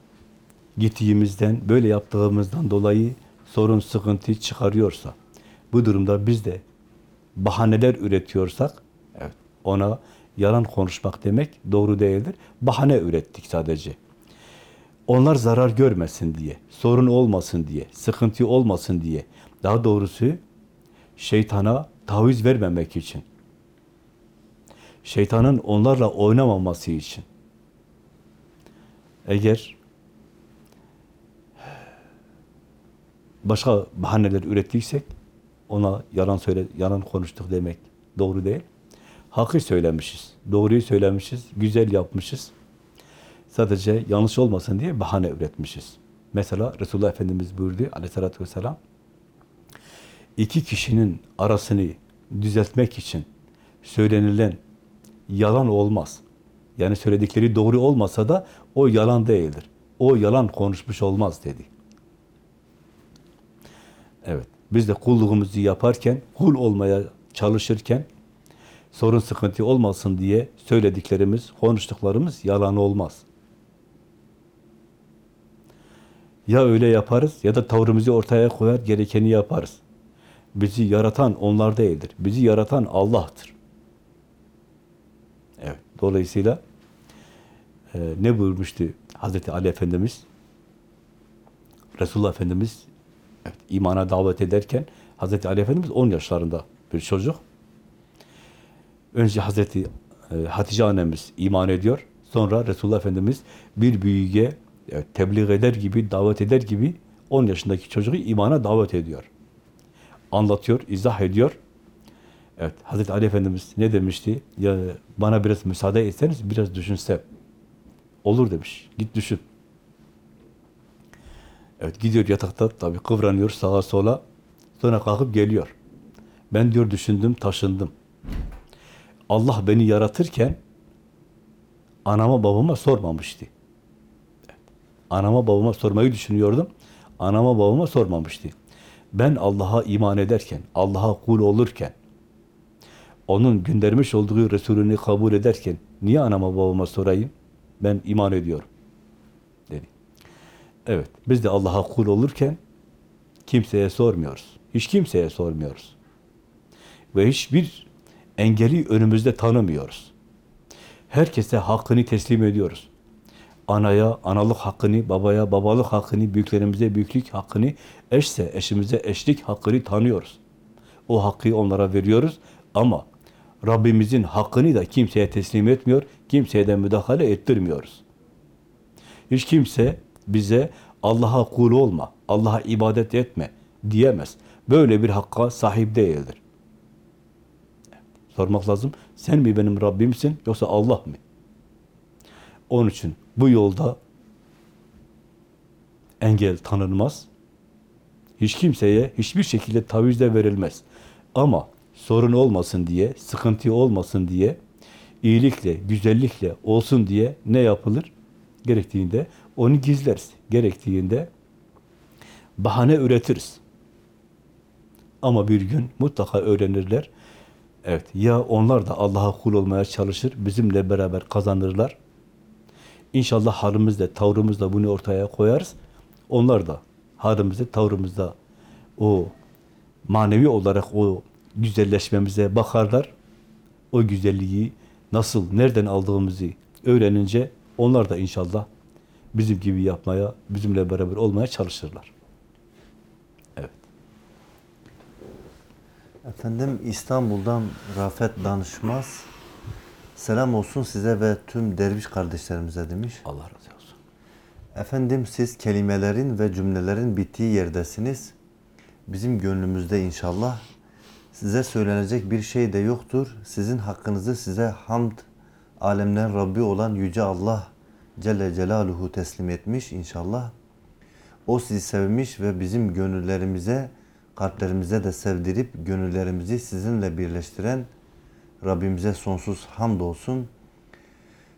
gittiğimizden, böyle yaptığımızdan dolayı sorun, sıkıntı çıkarıyorsa, bu durumda biz de bahaneler üretiyorsak, evet, ona yalan konuşmak demek doğru değildir. Bahane ürettik sadece. Onlar zarar görmesin diye, sorun olmasın diye, sıkıntı olmasın diye, daha doğrusu şeytana taviz vermemek için, şeytanın onlarla oynamaması için, eğer başka bahaneler ürettiysek ona yalan söyle, yalan konuştuk demek doğru değil. Hakkı söylemişiz, doğruyu söylemişiz, güzel yapmışız. Sadece yanlış olmasın diye bahane üretmişiz. Mesela Resulullah Efendimiz buyurdu aleyhissalatü vesselam, iki kişinin arasını düzeltmek için söylenilen yalan olmaz. Yani söyledikleri doğru olmasa da o yalan değildir. O yalan konuşmuş olmaz dedi. Evet. Biz de kulluğumuzu yaparken, kul olmaya çalışırken sorun sıkıntı olmasın diye söylediklerimiz, konuştuklarımız yalan olmaz. Ya öyle yaparız ya da tavrımızı ortaya koyar, gerekeni yaparız. Bizi yaratan onlar değildir. Bizi yaratan Allah'tır. Evet. Dolayısıyla e, ne buyurmuştu Hazreti Ali Efendimiz? Resulullah Efendimiz evet, imana davet ederken Hazreti Ali Efendimiz 10 yaşlarında bir çocuk. Önce Hazreti e, Hatice annemiz iman ediyor. Sonra Resulullah Efendimiz bir büyüğe evet, tebliğ eder gibi, davet eder gibi 10 yaşındaki çocuğu imana davet ediyor. Anlatıyor, izah ediyor. Evet, Hazreti Ali Efendimiz ne demişti? Ya bana biraz müsaade etseniz biraz düşünsem. Olur demiş. Git düşün. Evet gidiyor yatakta tabii kıvranıyor sağa sola. Sonra kalkıp geliyor. Ben diyor düşündüm, taşındım. Allah beni yaratırken anama babama sormamıştı. Anama babama sormayı düşünüyordum. Anama babama sormamıştı. Ben Allah'a iman ederken, Allah'a kul olurken, onun göndermiş olduğu Resulünü kabul ederken niye anama babama sorayım? Ben iman ediyorum. Evet, biz de Allah'a kul olurken kimseye sormuyoruz. Hiç kimseye sormuyoruz. Ve hiçbir engeli önümüzde tanımıyoruz. Herkese hakkını teslim ediyoruz. Anaya analık hakkını, babaya babalık hakkını, büyüklerimize büyüklük hakkını, eşse eşimize eşlik hakkını tanıyoruz. O hakkı onlara veriyoruz ama Rabbimizin hakkını da kimseye teslim etmiyor, kimseye de müdahale ettirmiyoruz. Hiç kimse bize Allah'a kul olma, Allah'a ibadet etme diyemez. Böyle bir hakka sahip değildir. Sormak lazım, sen mi benim Rabbimsin yoksa Allah mı? Onun için bu yolda engel tanınmaz. Hiç kimseye hiçbir şekilde taviz de verilmez. Ama sorun olmasın diye, sıkıntı olmasın diye, iyilikle, güzellikle olsun diye ne yapılır? Gerektiğinde onu gizleriz. Gerektiğinde bahane üretiriz. Ama bir gün mutlaka öğrenirler. Evet, ya onlar da Allah'a kul olmaya çalışır, bizimle beraber kazanırlar. İnşallah halimizle, tavrımızla bunu ortaya koyarız. Onlar da halimizde, tavrımızda o manevi olarak o güzelleşmemize bakarlar. O güzelliği nasıl, nereden aldığımızı öğrenince onlar da inşallah bizim gibi yapmaya, bizimle beraber olmaya çalışırlar. Evet. Efendim İstanbul'dan Rafet Danışmaz. Selam olsun size ve tüm derviş kardeşlerimize demiş. Allah razı olsun. Efendim siz kelimelerin ve cümlelerin bittiği yerdesiniz. Bizim gönlümüzde inşallah Size söylenecek bir şey de yoktur. Sizin hakkınızı size hamd alemlerin Rabbi olan Yüce Allah Celle Celaluhu teslim etmiş inşallah. O sizi sevmiş ve bizim gönüllerimize, kalplerimize de sevdirip gönüllerimizi sizinle birleştiren Rabbimize sonsuz hamd olsun.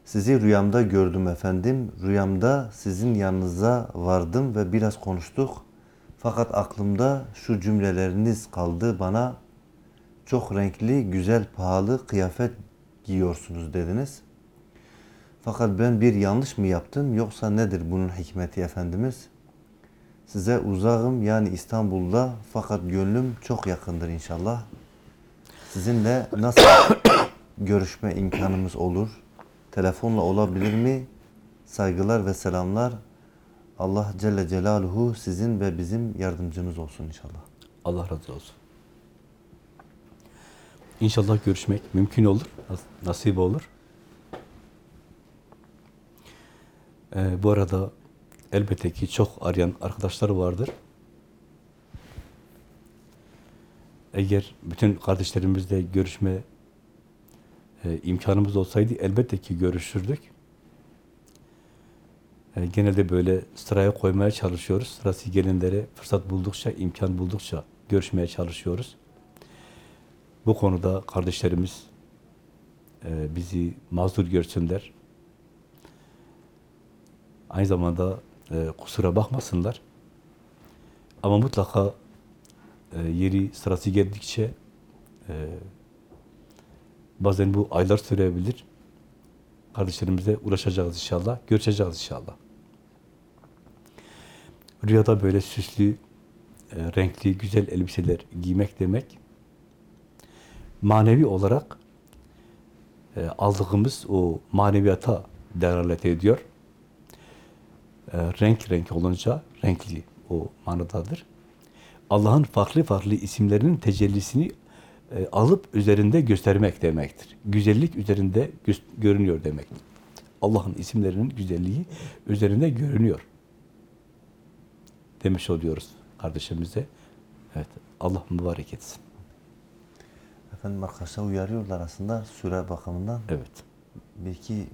Sizi rüyamda gördüm efendim. Rüyamda sizin yanınıza vardım ve biraz konuştuk. Fakat aklımda şu cümleleriniz kaldı bana. Çok renkli, güzel, pahalı kıyafet giyiyorsunuz dediniz. Fakat ben bir yanlış mı yaptım yoksa nedir bunun hikmeti Efendimiz? Size uzağım yani İstanbul'da fakat gönlüm çok yakındır inşallah. Sizinle nasıl *coughs* görüşme imkanımız olur? Telefonla olabilir mi? Saygılar ve selamlar. Allah Celle Celaluhu sizin ve bizim yardımcımız olsun inşallah. Allah razı olsun. İnşallah görüşmek mümkün olur, nas- nasip olur. Ee, bu arada elbette ki çok arayan arkadaşlar vardır. Eğer bütün kardeşlerimizle görüşme e, imkanımız olsaydı elbette ki görüşürdük. E, genelde böyle sıraya koymaya çalışıyoruz. Sırası gelenlere fırsat buldukça, imkan buldukça görüşmeye çalışıyoruz. Bu konuda kardeşlerimiz e, bizi mazur görsünler. Aynı zamanda e, kusura bakmasınlar. Ama mutlaka e, yeri sırası geldikçe e, bazen bu aylar sürebilir. Kardeşlerimize ulaşacağız inşallah, görüşeceğiz inşallah. Rüyada böyle süslü, e, renkli, güzel elbiseler giymek demek, manevi olarak e, aldığımız o maneviyata delalet ediyor. E, renk renk olunca renkli o manadadır. Allah'ın farklı farklı isimlerinin tecellisini e, alıp üzerinde göstermek demektir. Güzellik üzerinde gö- görünüyor demektir. Allah'ın isimlerinin güzelliği üzerinde görünüyor. Demiş oluyoruz kardeşimize. Evet, Allah mübarek etsin. Efendim arkadaşlar uyarıyorlar aslında süre bakımından. Evet. Belki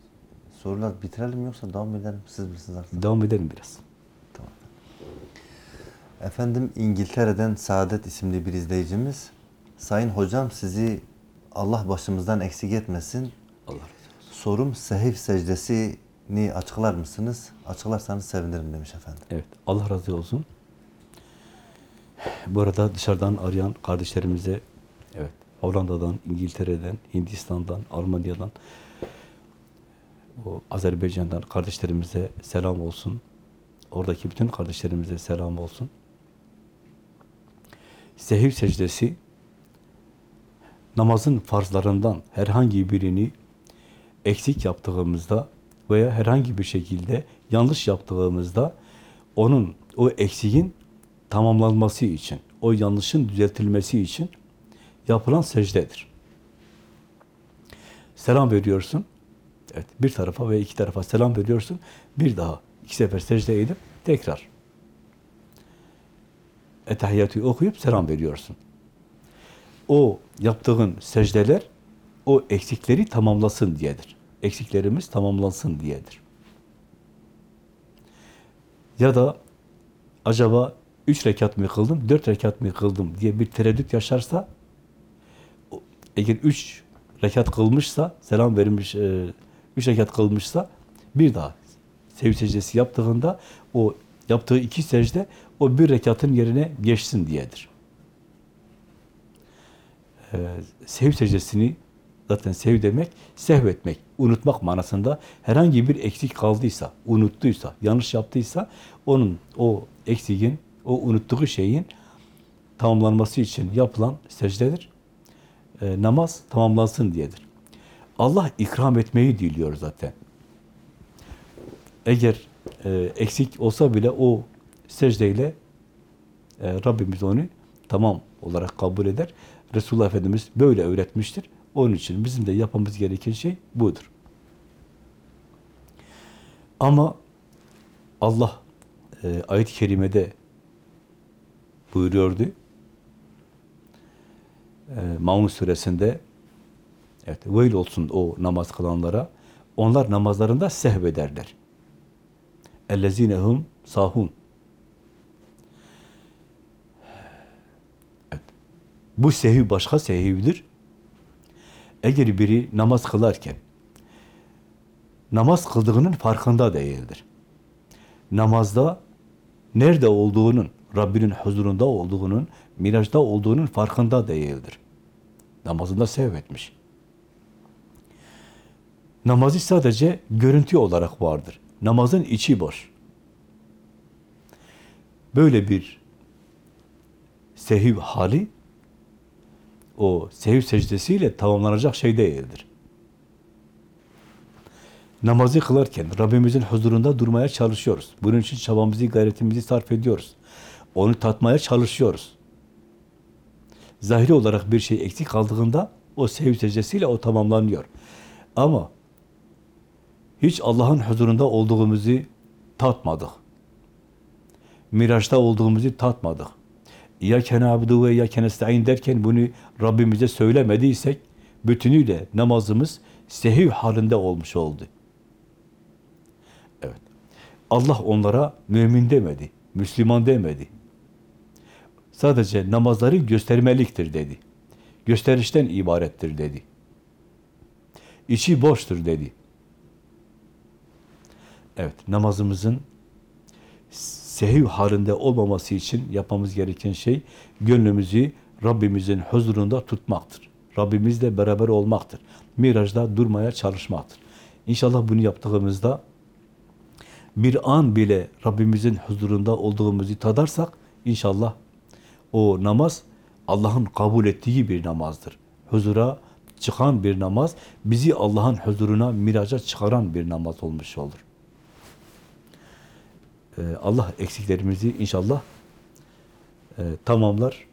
sorular bitirelim yoksa devam edelim. Siz bilirsiniz artık. Devam edelim biraz. Tamam. Efendim İngiltere'den Saadet isimli bir izleyicimiz. Sayın hocam sizi Allah başımızdan eksik etmesin. Allah razı olsun. Sorum sehif secdesini açıklar mısınız? Açıklarsanız sevinirim demiş efendim. Evet, Allah razı olsun. Bu arada dışarıdan arayan kardeşlerimize, evet, Hollanda'dan, İngiltere'den, Hindistan'dan, Almanya'dan, o Azerbaycan'dan kardeşlerimize selam olsun. Oradaki bütün kardeşlerimize selam olsun. Sehiv secdesi, namazın farzlarından herhangi birini eksik yaptığımızda veya herhangi bir şekilde yanlış yaptığımızda onun, o eksiğin tamamlanması için, o yanlışın düzeltilmesi için yapılan secdedir. Selam veriyorsun. Evet, bir tarafa ve iki tarafa selam veriyorsun. Bir daha iki sefer secde edip tekrar Ettehiyyatı okuyup selam veriyorsun. O yaptığın secdeler o eksikleri tamamlasın diyedir. Eksiklerimiz tamamlansın diyedir. Ya da acaba üç rekat mı kıldım, dört rekat mı kıldım diye bir tereddüt yaşarsa eğer üç rekat kılmışsa, selam vermiş, e, üç rekat kılmışsa bir daha sev secdesi yaptığında o yaptığı iki secde o bir rekatın yerine geçsin diyedir. Ee, sev secdesini zaten sev demek, sehvetmek, unutmak manasında herhangi bir eksik kaldıysa, unuttuysa, yanlış yaptıysa onun o eksiğin, o unuttuğu şeyin tamamlanması için yapılan secdedir. Ee, namaz tamamlansın diyedir. Allah ikram etmeyi diliyor zaten. Eğer e, eksik olsa bile o secdeyle e, Rabbimiz onu tamam olarak kabul eder. Resulullah Efendimiz böyle öğretmiştir. Onun için bizim de yapmamız gereken şey budur. Ama Allah e, ayet-i kerimede buyuruyordu. e, Maun suresinde evet veil olsun o namaz kılanlara. Onlar namazlarında sehvederler. Ellezinehum sahun. Evet. Bu sehiv başka sehivdir. Eğer biri namaz kılarken namaz kıldığının farkında değildir. Namazda nerede olduğunun, Rabbinin huzurunda olduğunun, mirajda olduğunun farkında değildir. Namazında sevmetmiş. Namazı sadece görüntü olarak vardır. Namazın içi boş. Böyle bir sehiv hali o sehiv secdesiyle tamamlanacak şey değildir. Namazı kılarken Rabbimizin huzurunda durmaya çalışıyoruz. Bunun için çabamızı, gayretimizi sarf ediyoruz. Onu tatmaya çalışıyoruz. Zahiri olarak bir şey eksik kaldığında o sehiv secdesiyle o tamamlanıyor. Ama hiç Allah'ın huzurunda olduğumuzu tatmadık. Miraçta olduğumuzu tatmadık. İyyâke nâbudu ve iyyâke nestaîn derken bunu Rabbimize söylemediysek bütünüyle namazımız sehiv halinde olmuş oldu. Evet. Allah onlara mümin demedi, Müslüman demedi. Sadece namazları göstermeliktir dedi. Gösterişten ibarettir dedi. İçi boştur dedi. Evet, namazımızın sehiv halinde olmaması için yapmamız gereken şey gönlümüzü Rabbimizin huzurunda tutmaktır. Rabbimizle beraber olmaktır. Mirajda durmaya çalışmaktır. İnşallah bunu yaptığımızda bir an bile Rabbimizin huzurunda olduğumuzu tadarsak inşallah o namaz Allah'ın kabul ettiği bir namazdır. Huzura çıkan bir namaz, bizi Allah'ın huzuruna, miraca çıkaran bir namaz olmuş olur. Ee, Allah eksiklerimizi inşallah e, tamamlar.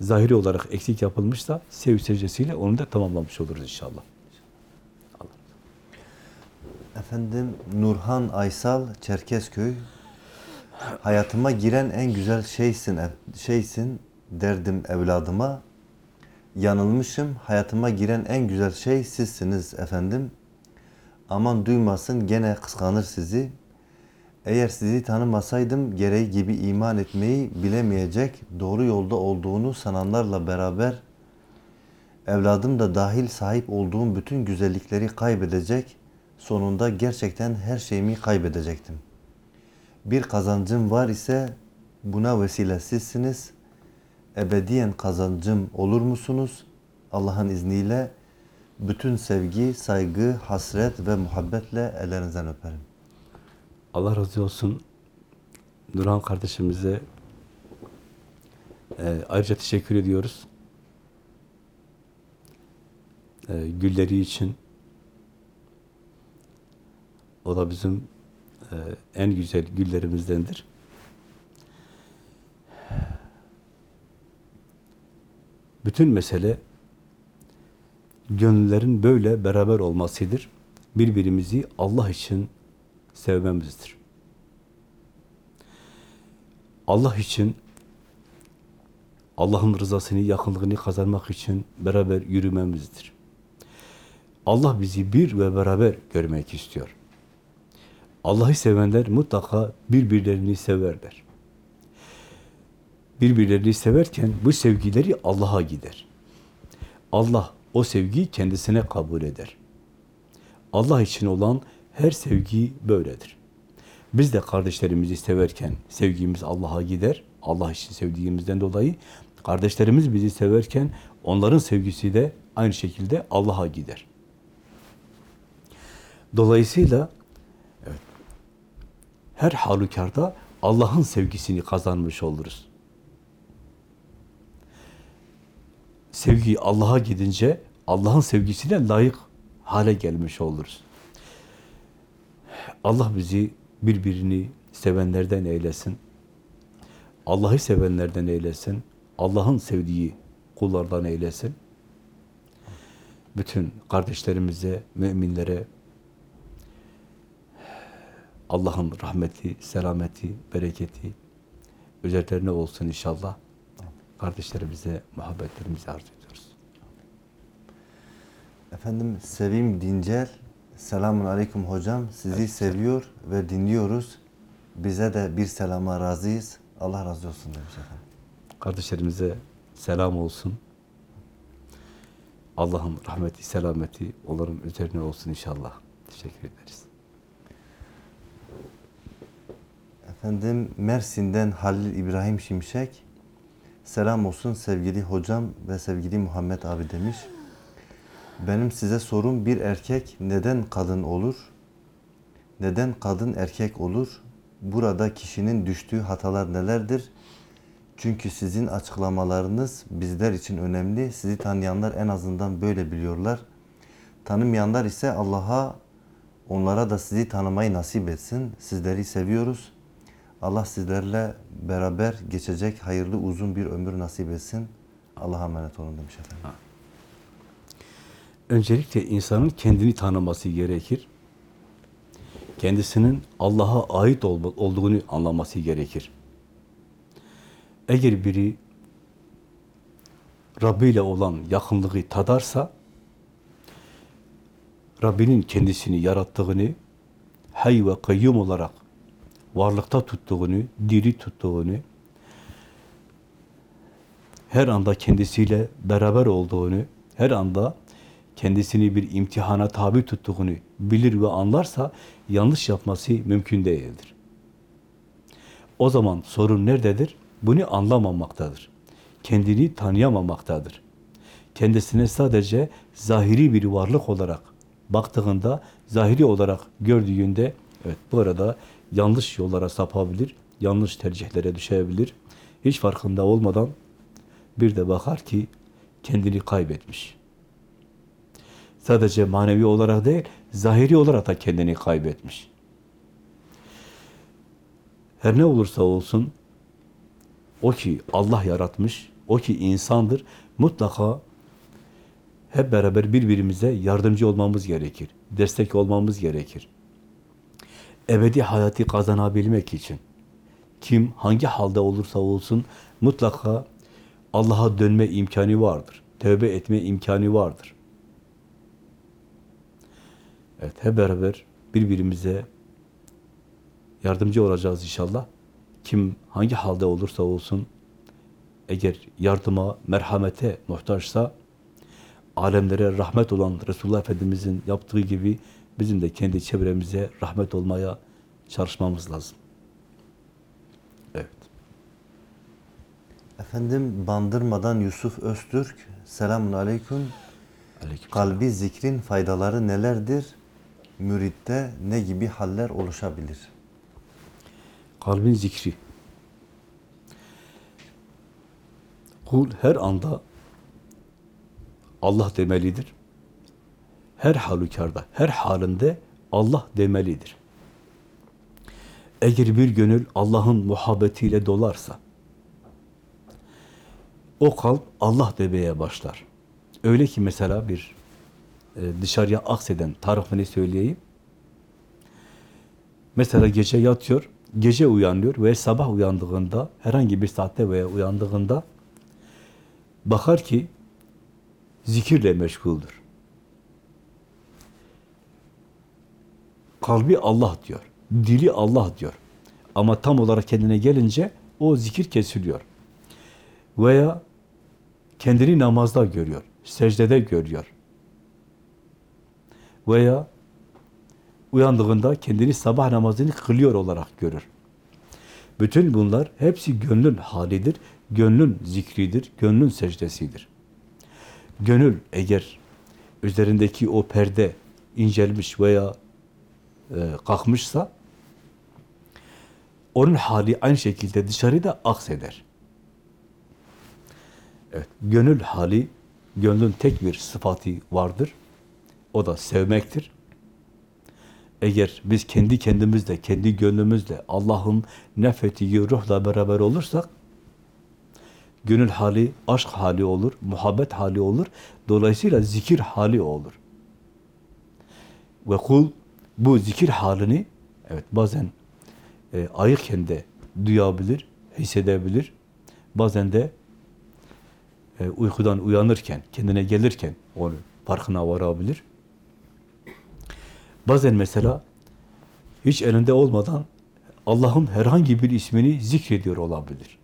Zahiri olarak eksik yapılmışsa sev secdesiyle onu da tamamlamış oluruz inşallah. Efendim Nurhan Aysal Çerkezköy. Hayatıma giren en güzel şeysin şeysin derdim evladıma. Yanılmışım hayatıma giren en güzel şey sizsiniz efendim. Aman duymasın gene kıskanır sizi eğer sizi tanımasaydım gereği gibi iman etmeyi bilemeyecek doğru yolda olduğunu sananlarla beraber evladım da dahil sahip olduğum bütün güzellikleri kaybedecek, sonunda gerçekten her şeyimi kaybedecektim. Bir kazancım var ise buna vesile sizsiniz. Ebediyen kazancım olur musunuz? Allah'ın izniyle bütün sevgi, saygı, hasret ve muhabbetle ellerinizden öperim. Allah razı olsun. Nurhan kardeşimize e, ayrıca teşekkür ediyoruz. E, gülleri için. O da bizim e, en güzel güllerimizdendir. Bütün mesele gönüllerin böyle beraber olmasıdır. Birbirimizi Allah için sevmemizdir. Allah için Allah'ın rızasını, yakınlığını kazanmak için beraber yürümemizdir. Allah bizi bir ve beraber görmek istiyor. Allah'ı sevenler mutlaka birbirlerini severler. Birbirlerini severken bu sevgileri Allah'a gider. Allah o sevgiyi kendisine kabul eder. Allah için olan her sevgi böyledir. Biz de kardeşlerimizi severken sevgimiz Allah'a gider. Allah için sevdiğimizden dolayı kardeşlerimiz bizi severken onların sevgisi de aynı şekilde Allah'a gider. Dolayısıyla evet, her halükarda Allah'ın sevgisini kazanmış oluruz. Sevgi Allah'a gidince Allah'ın sevgisine layık hale gelmiş oluruz. Allah bizi birbirini sevenlerden eylesin. Allah'ı sevenlerden eylesin. Allah'ın sevdiği kullardan eylesin. Bütün kardeşlerimize, müminlere Allah'ın rahmeti, selameti, bereketi üzerlerine olsun inşallah. Kardeşlerimize muhabbetlerimizi arz ediyoruz. Efendim Sevim Dincel, selamun aleyküm hocam. Sizi seviyor ve dinliyoruz. Bize de bir selama razıyız. Allah razı olsun demiş efendim. Kardeşlerimize selam olsun. Allah'ın rahmeti, selameti onların üzerine olsun inşallah. Teşekkür ederiz. Efendim Mersin'den Halil İbrahim Şimşek, selam olsun sevgili hocam ve sevgili Muhammed abi demiş. Benim size sorum bir erkek neden kadın olur? Neden kadın erkek olur? Burada kişinin düştüğü hatalar nelerdir? Çünkü sizin açıklamalarınız bizler için önemli. Sizi tanıyanlar en azından böyle biliyorlar. Tanımayanlar ise Allah'a onlara da sizi tanımayı nasip etsin. Sizleri seviyoruz. Allah sizlerle beraber geçecek hayırlı uzun bir ömür nasip etsin. Allah'a emanet olun demiş efendim. Öncelikle insanın kendini tanıması gerekir. Kendisinin Allah'a ait ol- olduğunu anlaması gerekir. Eğer biri Rabbi ile olan yakınlığı tadarsa, Rabbinin kendisini yarattığını, hay ve kayyum olarak varlıkta tuttuğunu, diri tuttuğunu, her anda kendisiyle beraber olduğunu, her anda kendisini bir imtihana tabi tuttuğunu bilir ve anlarsa yanlış yapması mümkün değildir. O zaman sorun nerededir? Bunu anlamamaktadır. Kendini tanıyamamaktadır. Kendisine sadece zahiri bir varlık olarak baktığında, zahiri olarak gördüğünde, evet bu arada yanlış yollara sapabilir, yanlış tercihlere düşebilir. Hiç farkında olmadan bir de bakar ki kendini kaybetmiş. Sadece manevi olarak değil, zahiri olarak da kendini kaybetmiş. Her ne olursa olsun, o ki Allah yaratmış, o ki insandır, mutlaka hep beraber birbirimize yardımcı olmamız gerekir. Destek olmamız gerekir. Ebedi hayatı kazanabilmek için kim hangi halde olursa olsun mutlaka Allah'a dönme imkanı vardır. Tövbe etme imkanı vardır. Evet, hep beraber birbirimize yardımcı olacağız inşallah. Kim hangi halde olursa olsun, eğer yardıma, merhamete muhtaçsa, alemlere rahmet olan Resulullah Efendimiz'in yaptığı gibi bizim de kendi çevremize rahmet olmaya çalışmamız lazım. Evet. Efendim Bandırmadan Yusuf Öztürk, selamun aleyküm. Aleyküm. Kalbi zikrin faydaları nelerdir? Müritte ne gibi haller oluşabilir? Kalbin zikri. Kul her anda Allah demelidir. Her halükarda, her halinde Allah demelidir. Eğer bir gönül Allah'ın muhabbetiyle dolarsa, o kalp Allah demeye başlar. Öyle ki mesela bir dışarıya akseden tarifini söyleyeyim. Mesela gece yatıyor, gece uyanıyor ve sabah uyandığında, herhangi bir saatte veya uyandığında bakar ki zikirle meşguldür. Kalbi Allah diyor, dili Allah diyor. Ama tam olarak kendine gelince o zikir kesiliyor. Veya kendini namazda görüyor, secdede görüyor. Veya uyandığında kendini sabah namazını kılıyor olarak görür. Bütün bunlar hepsi gönlün halidir, gönlün zikridir, gönlün secdesidir. Gönül eğer üzerindeki o perde incelmiş veya e, kalkmışsa onun hali aynı şekilde dışarıda akseder. Evet, gönül hali, gönlün tek bir sıfatı vardır. O da sevmektir. Eğer biz kendi kendimizle, kendi gönlümüzle Allah'ın nefettiği ruhla beraber olursak, gönül hali, aşk hali olur, muhabbet hali olur. Dolayısıyla zikir hali olur. Ve kul bu zikir halini, evet bazen e, ayıkken de duyabilir, hissedebilir. Bazen de e, uykudan uyanırken, kendine gelirken onu farkına varabilir. Bazen mesela hiç elinde olmadan Allah'ın herhangi bir ismini zikrediyor olabilir.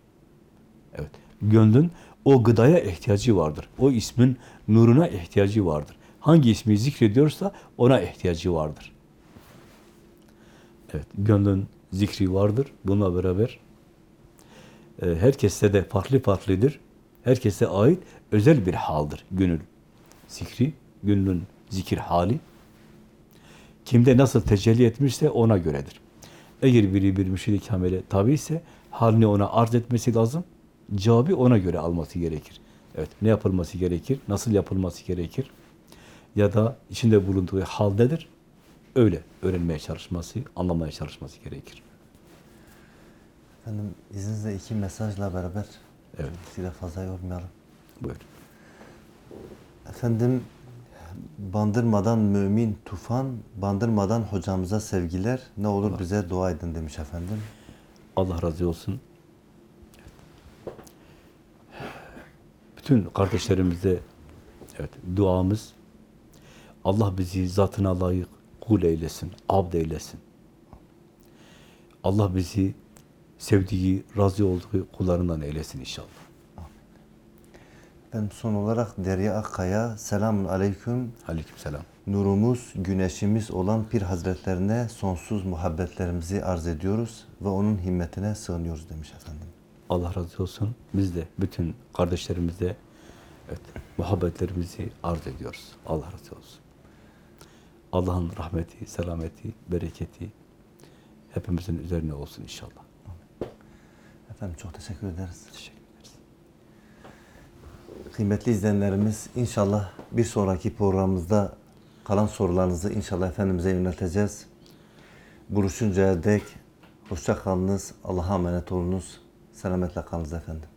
Evet. Gönlün o gıdaya ihtiyacı vardır. O ismin nuruna ihtiyacı vardır. Hangi ismi zikrediyorsa ona ihtiyacı vardır. Evet. Gönlün zikri vardır. Bununla beraber e, herkeste de farklı farklıdır. Herkese ait özel bir haldır gönül zikri, gönlün zikir hali. Kimde nasıl tecelli etmişse ona göredir. Eğer biri bir müşrik kamele tabi ise halini ona arz etmesi lazım. Cevabı ona göre alması gerekir. Evet, ne yapılması gerekir? Nasıl yapılması gerekir? Ya da içinde bulunduğu hal nedir? Öyle öğrenmeye çalışması, anlamaya çalışması gerekir. Efendim izninizle iki mesajla beraber Evet. size fazla yormayalım. Buyurun. Efendim bandırmadan mümin tufan, bandırmadan hocamıza sevgiler. Ne olur bize dua edin demiş efendim. Allah razı olsun. Bütün kardeşlerimize evet, duamız Allah bizi zatına layık kul eylesin, abd eylesin. Allah bizi sevdiği, razı olduğu kullarından eylesin inşallah. Ben son olarak Derya Akkaya selamun aleyküm. Aleykümselam. Nurumuz, güneşimiz olan Pir Hazretlerine sonsuz muhabbetlerimizi arz ediyoruz ve onun himmetine sığınıyoruz demiş efendim. Allah razı olsun. Biz de bütün kardeşlerimize evet, muhabbetlerimizi arz ediyoruz. Allah razı olsun. Allah'ın rahmeti, selameti, bereketi hepimizin üzerine olsun inşallah. Efendim çok teşekkür ederiz. Teşekkür ederiz. Kıymetli izleyenlerimiz inşallah bir sonraki programımızda kalan sorularınızı inşallah Efendimiz'e yönelteceğiz. Buluşuncaya dek hoşça kalınız. Allah'a emanet olunuz. Selametle kalınız efendim.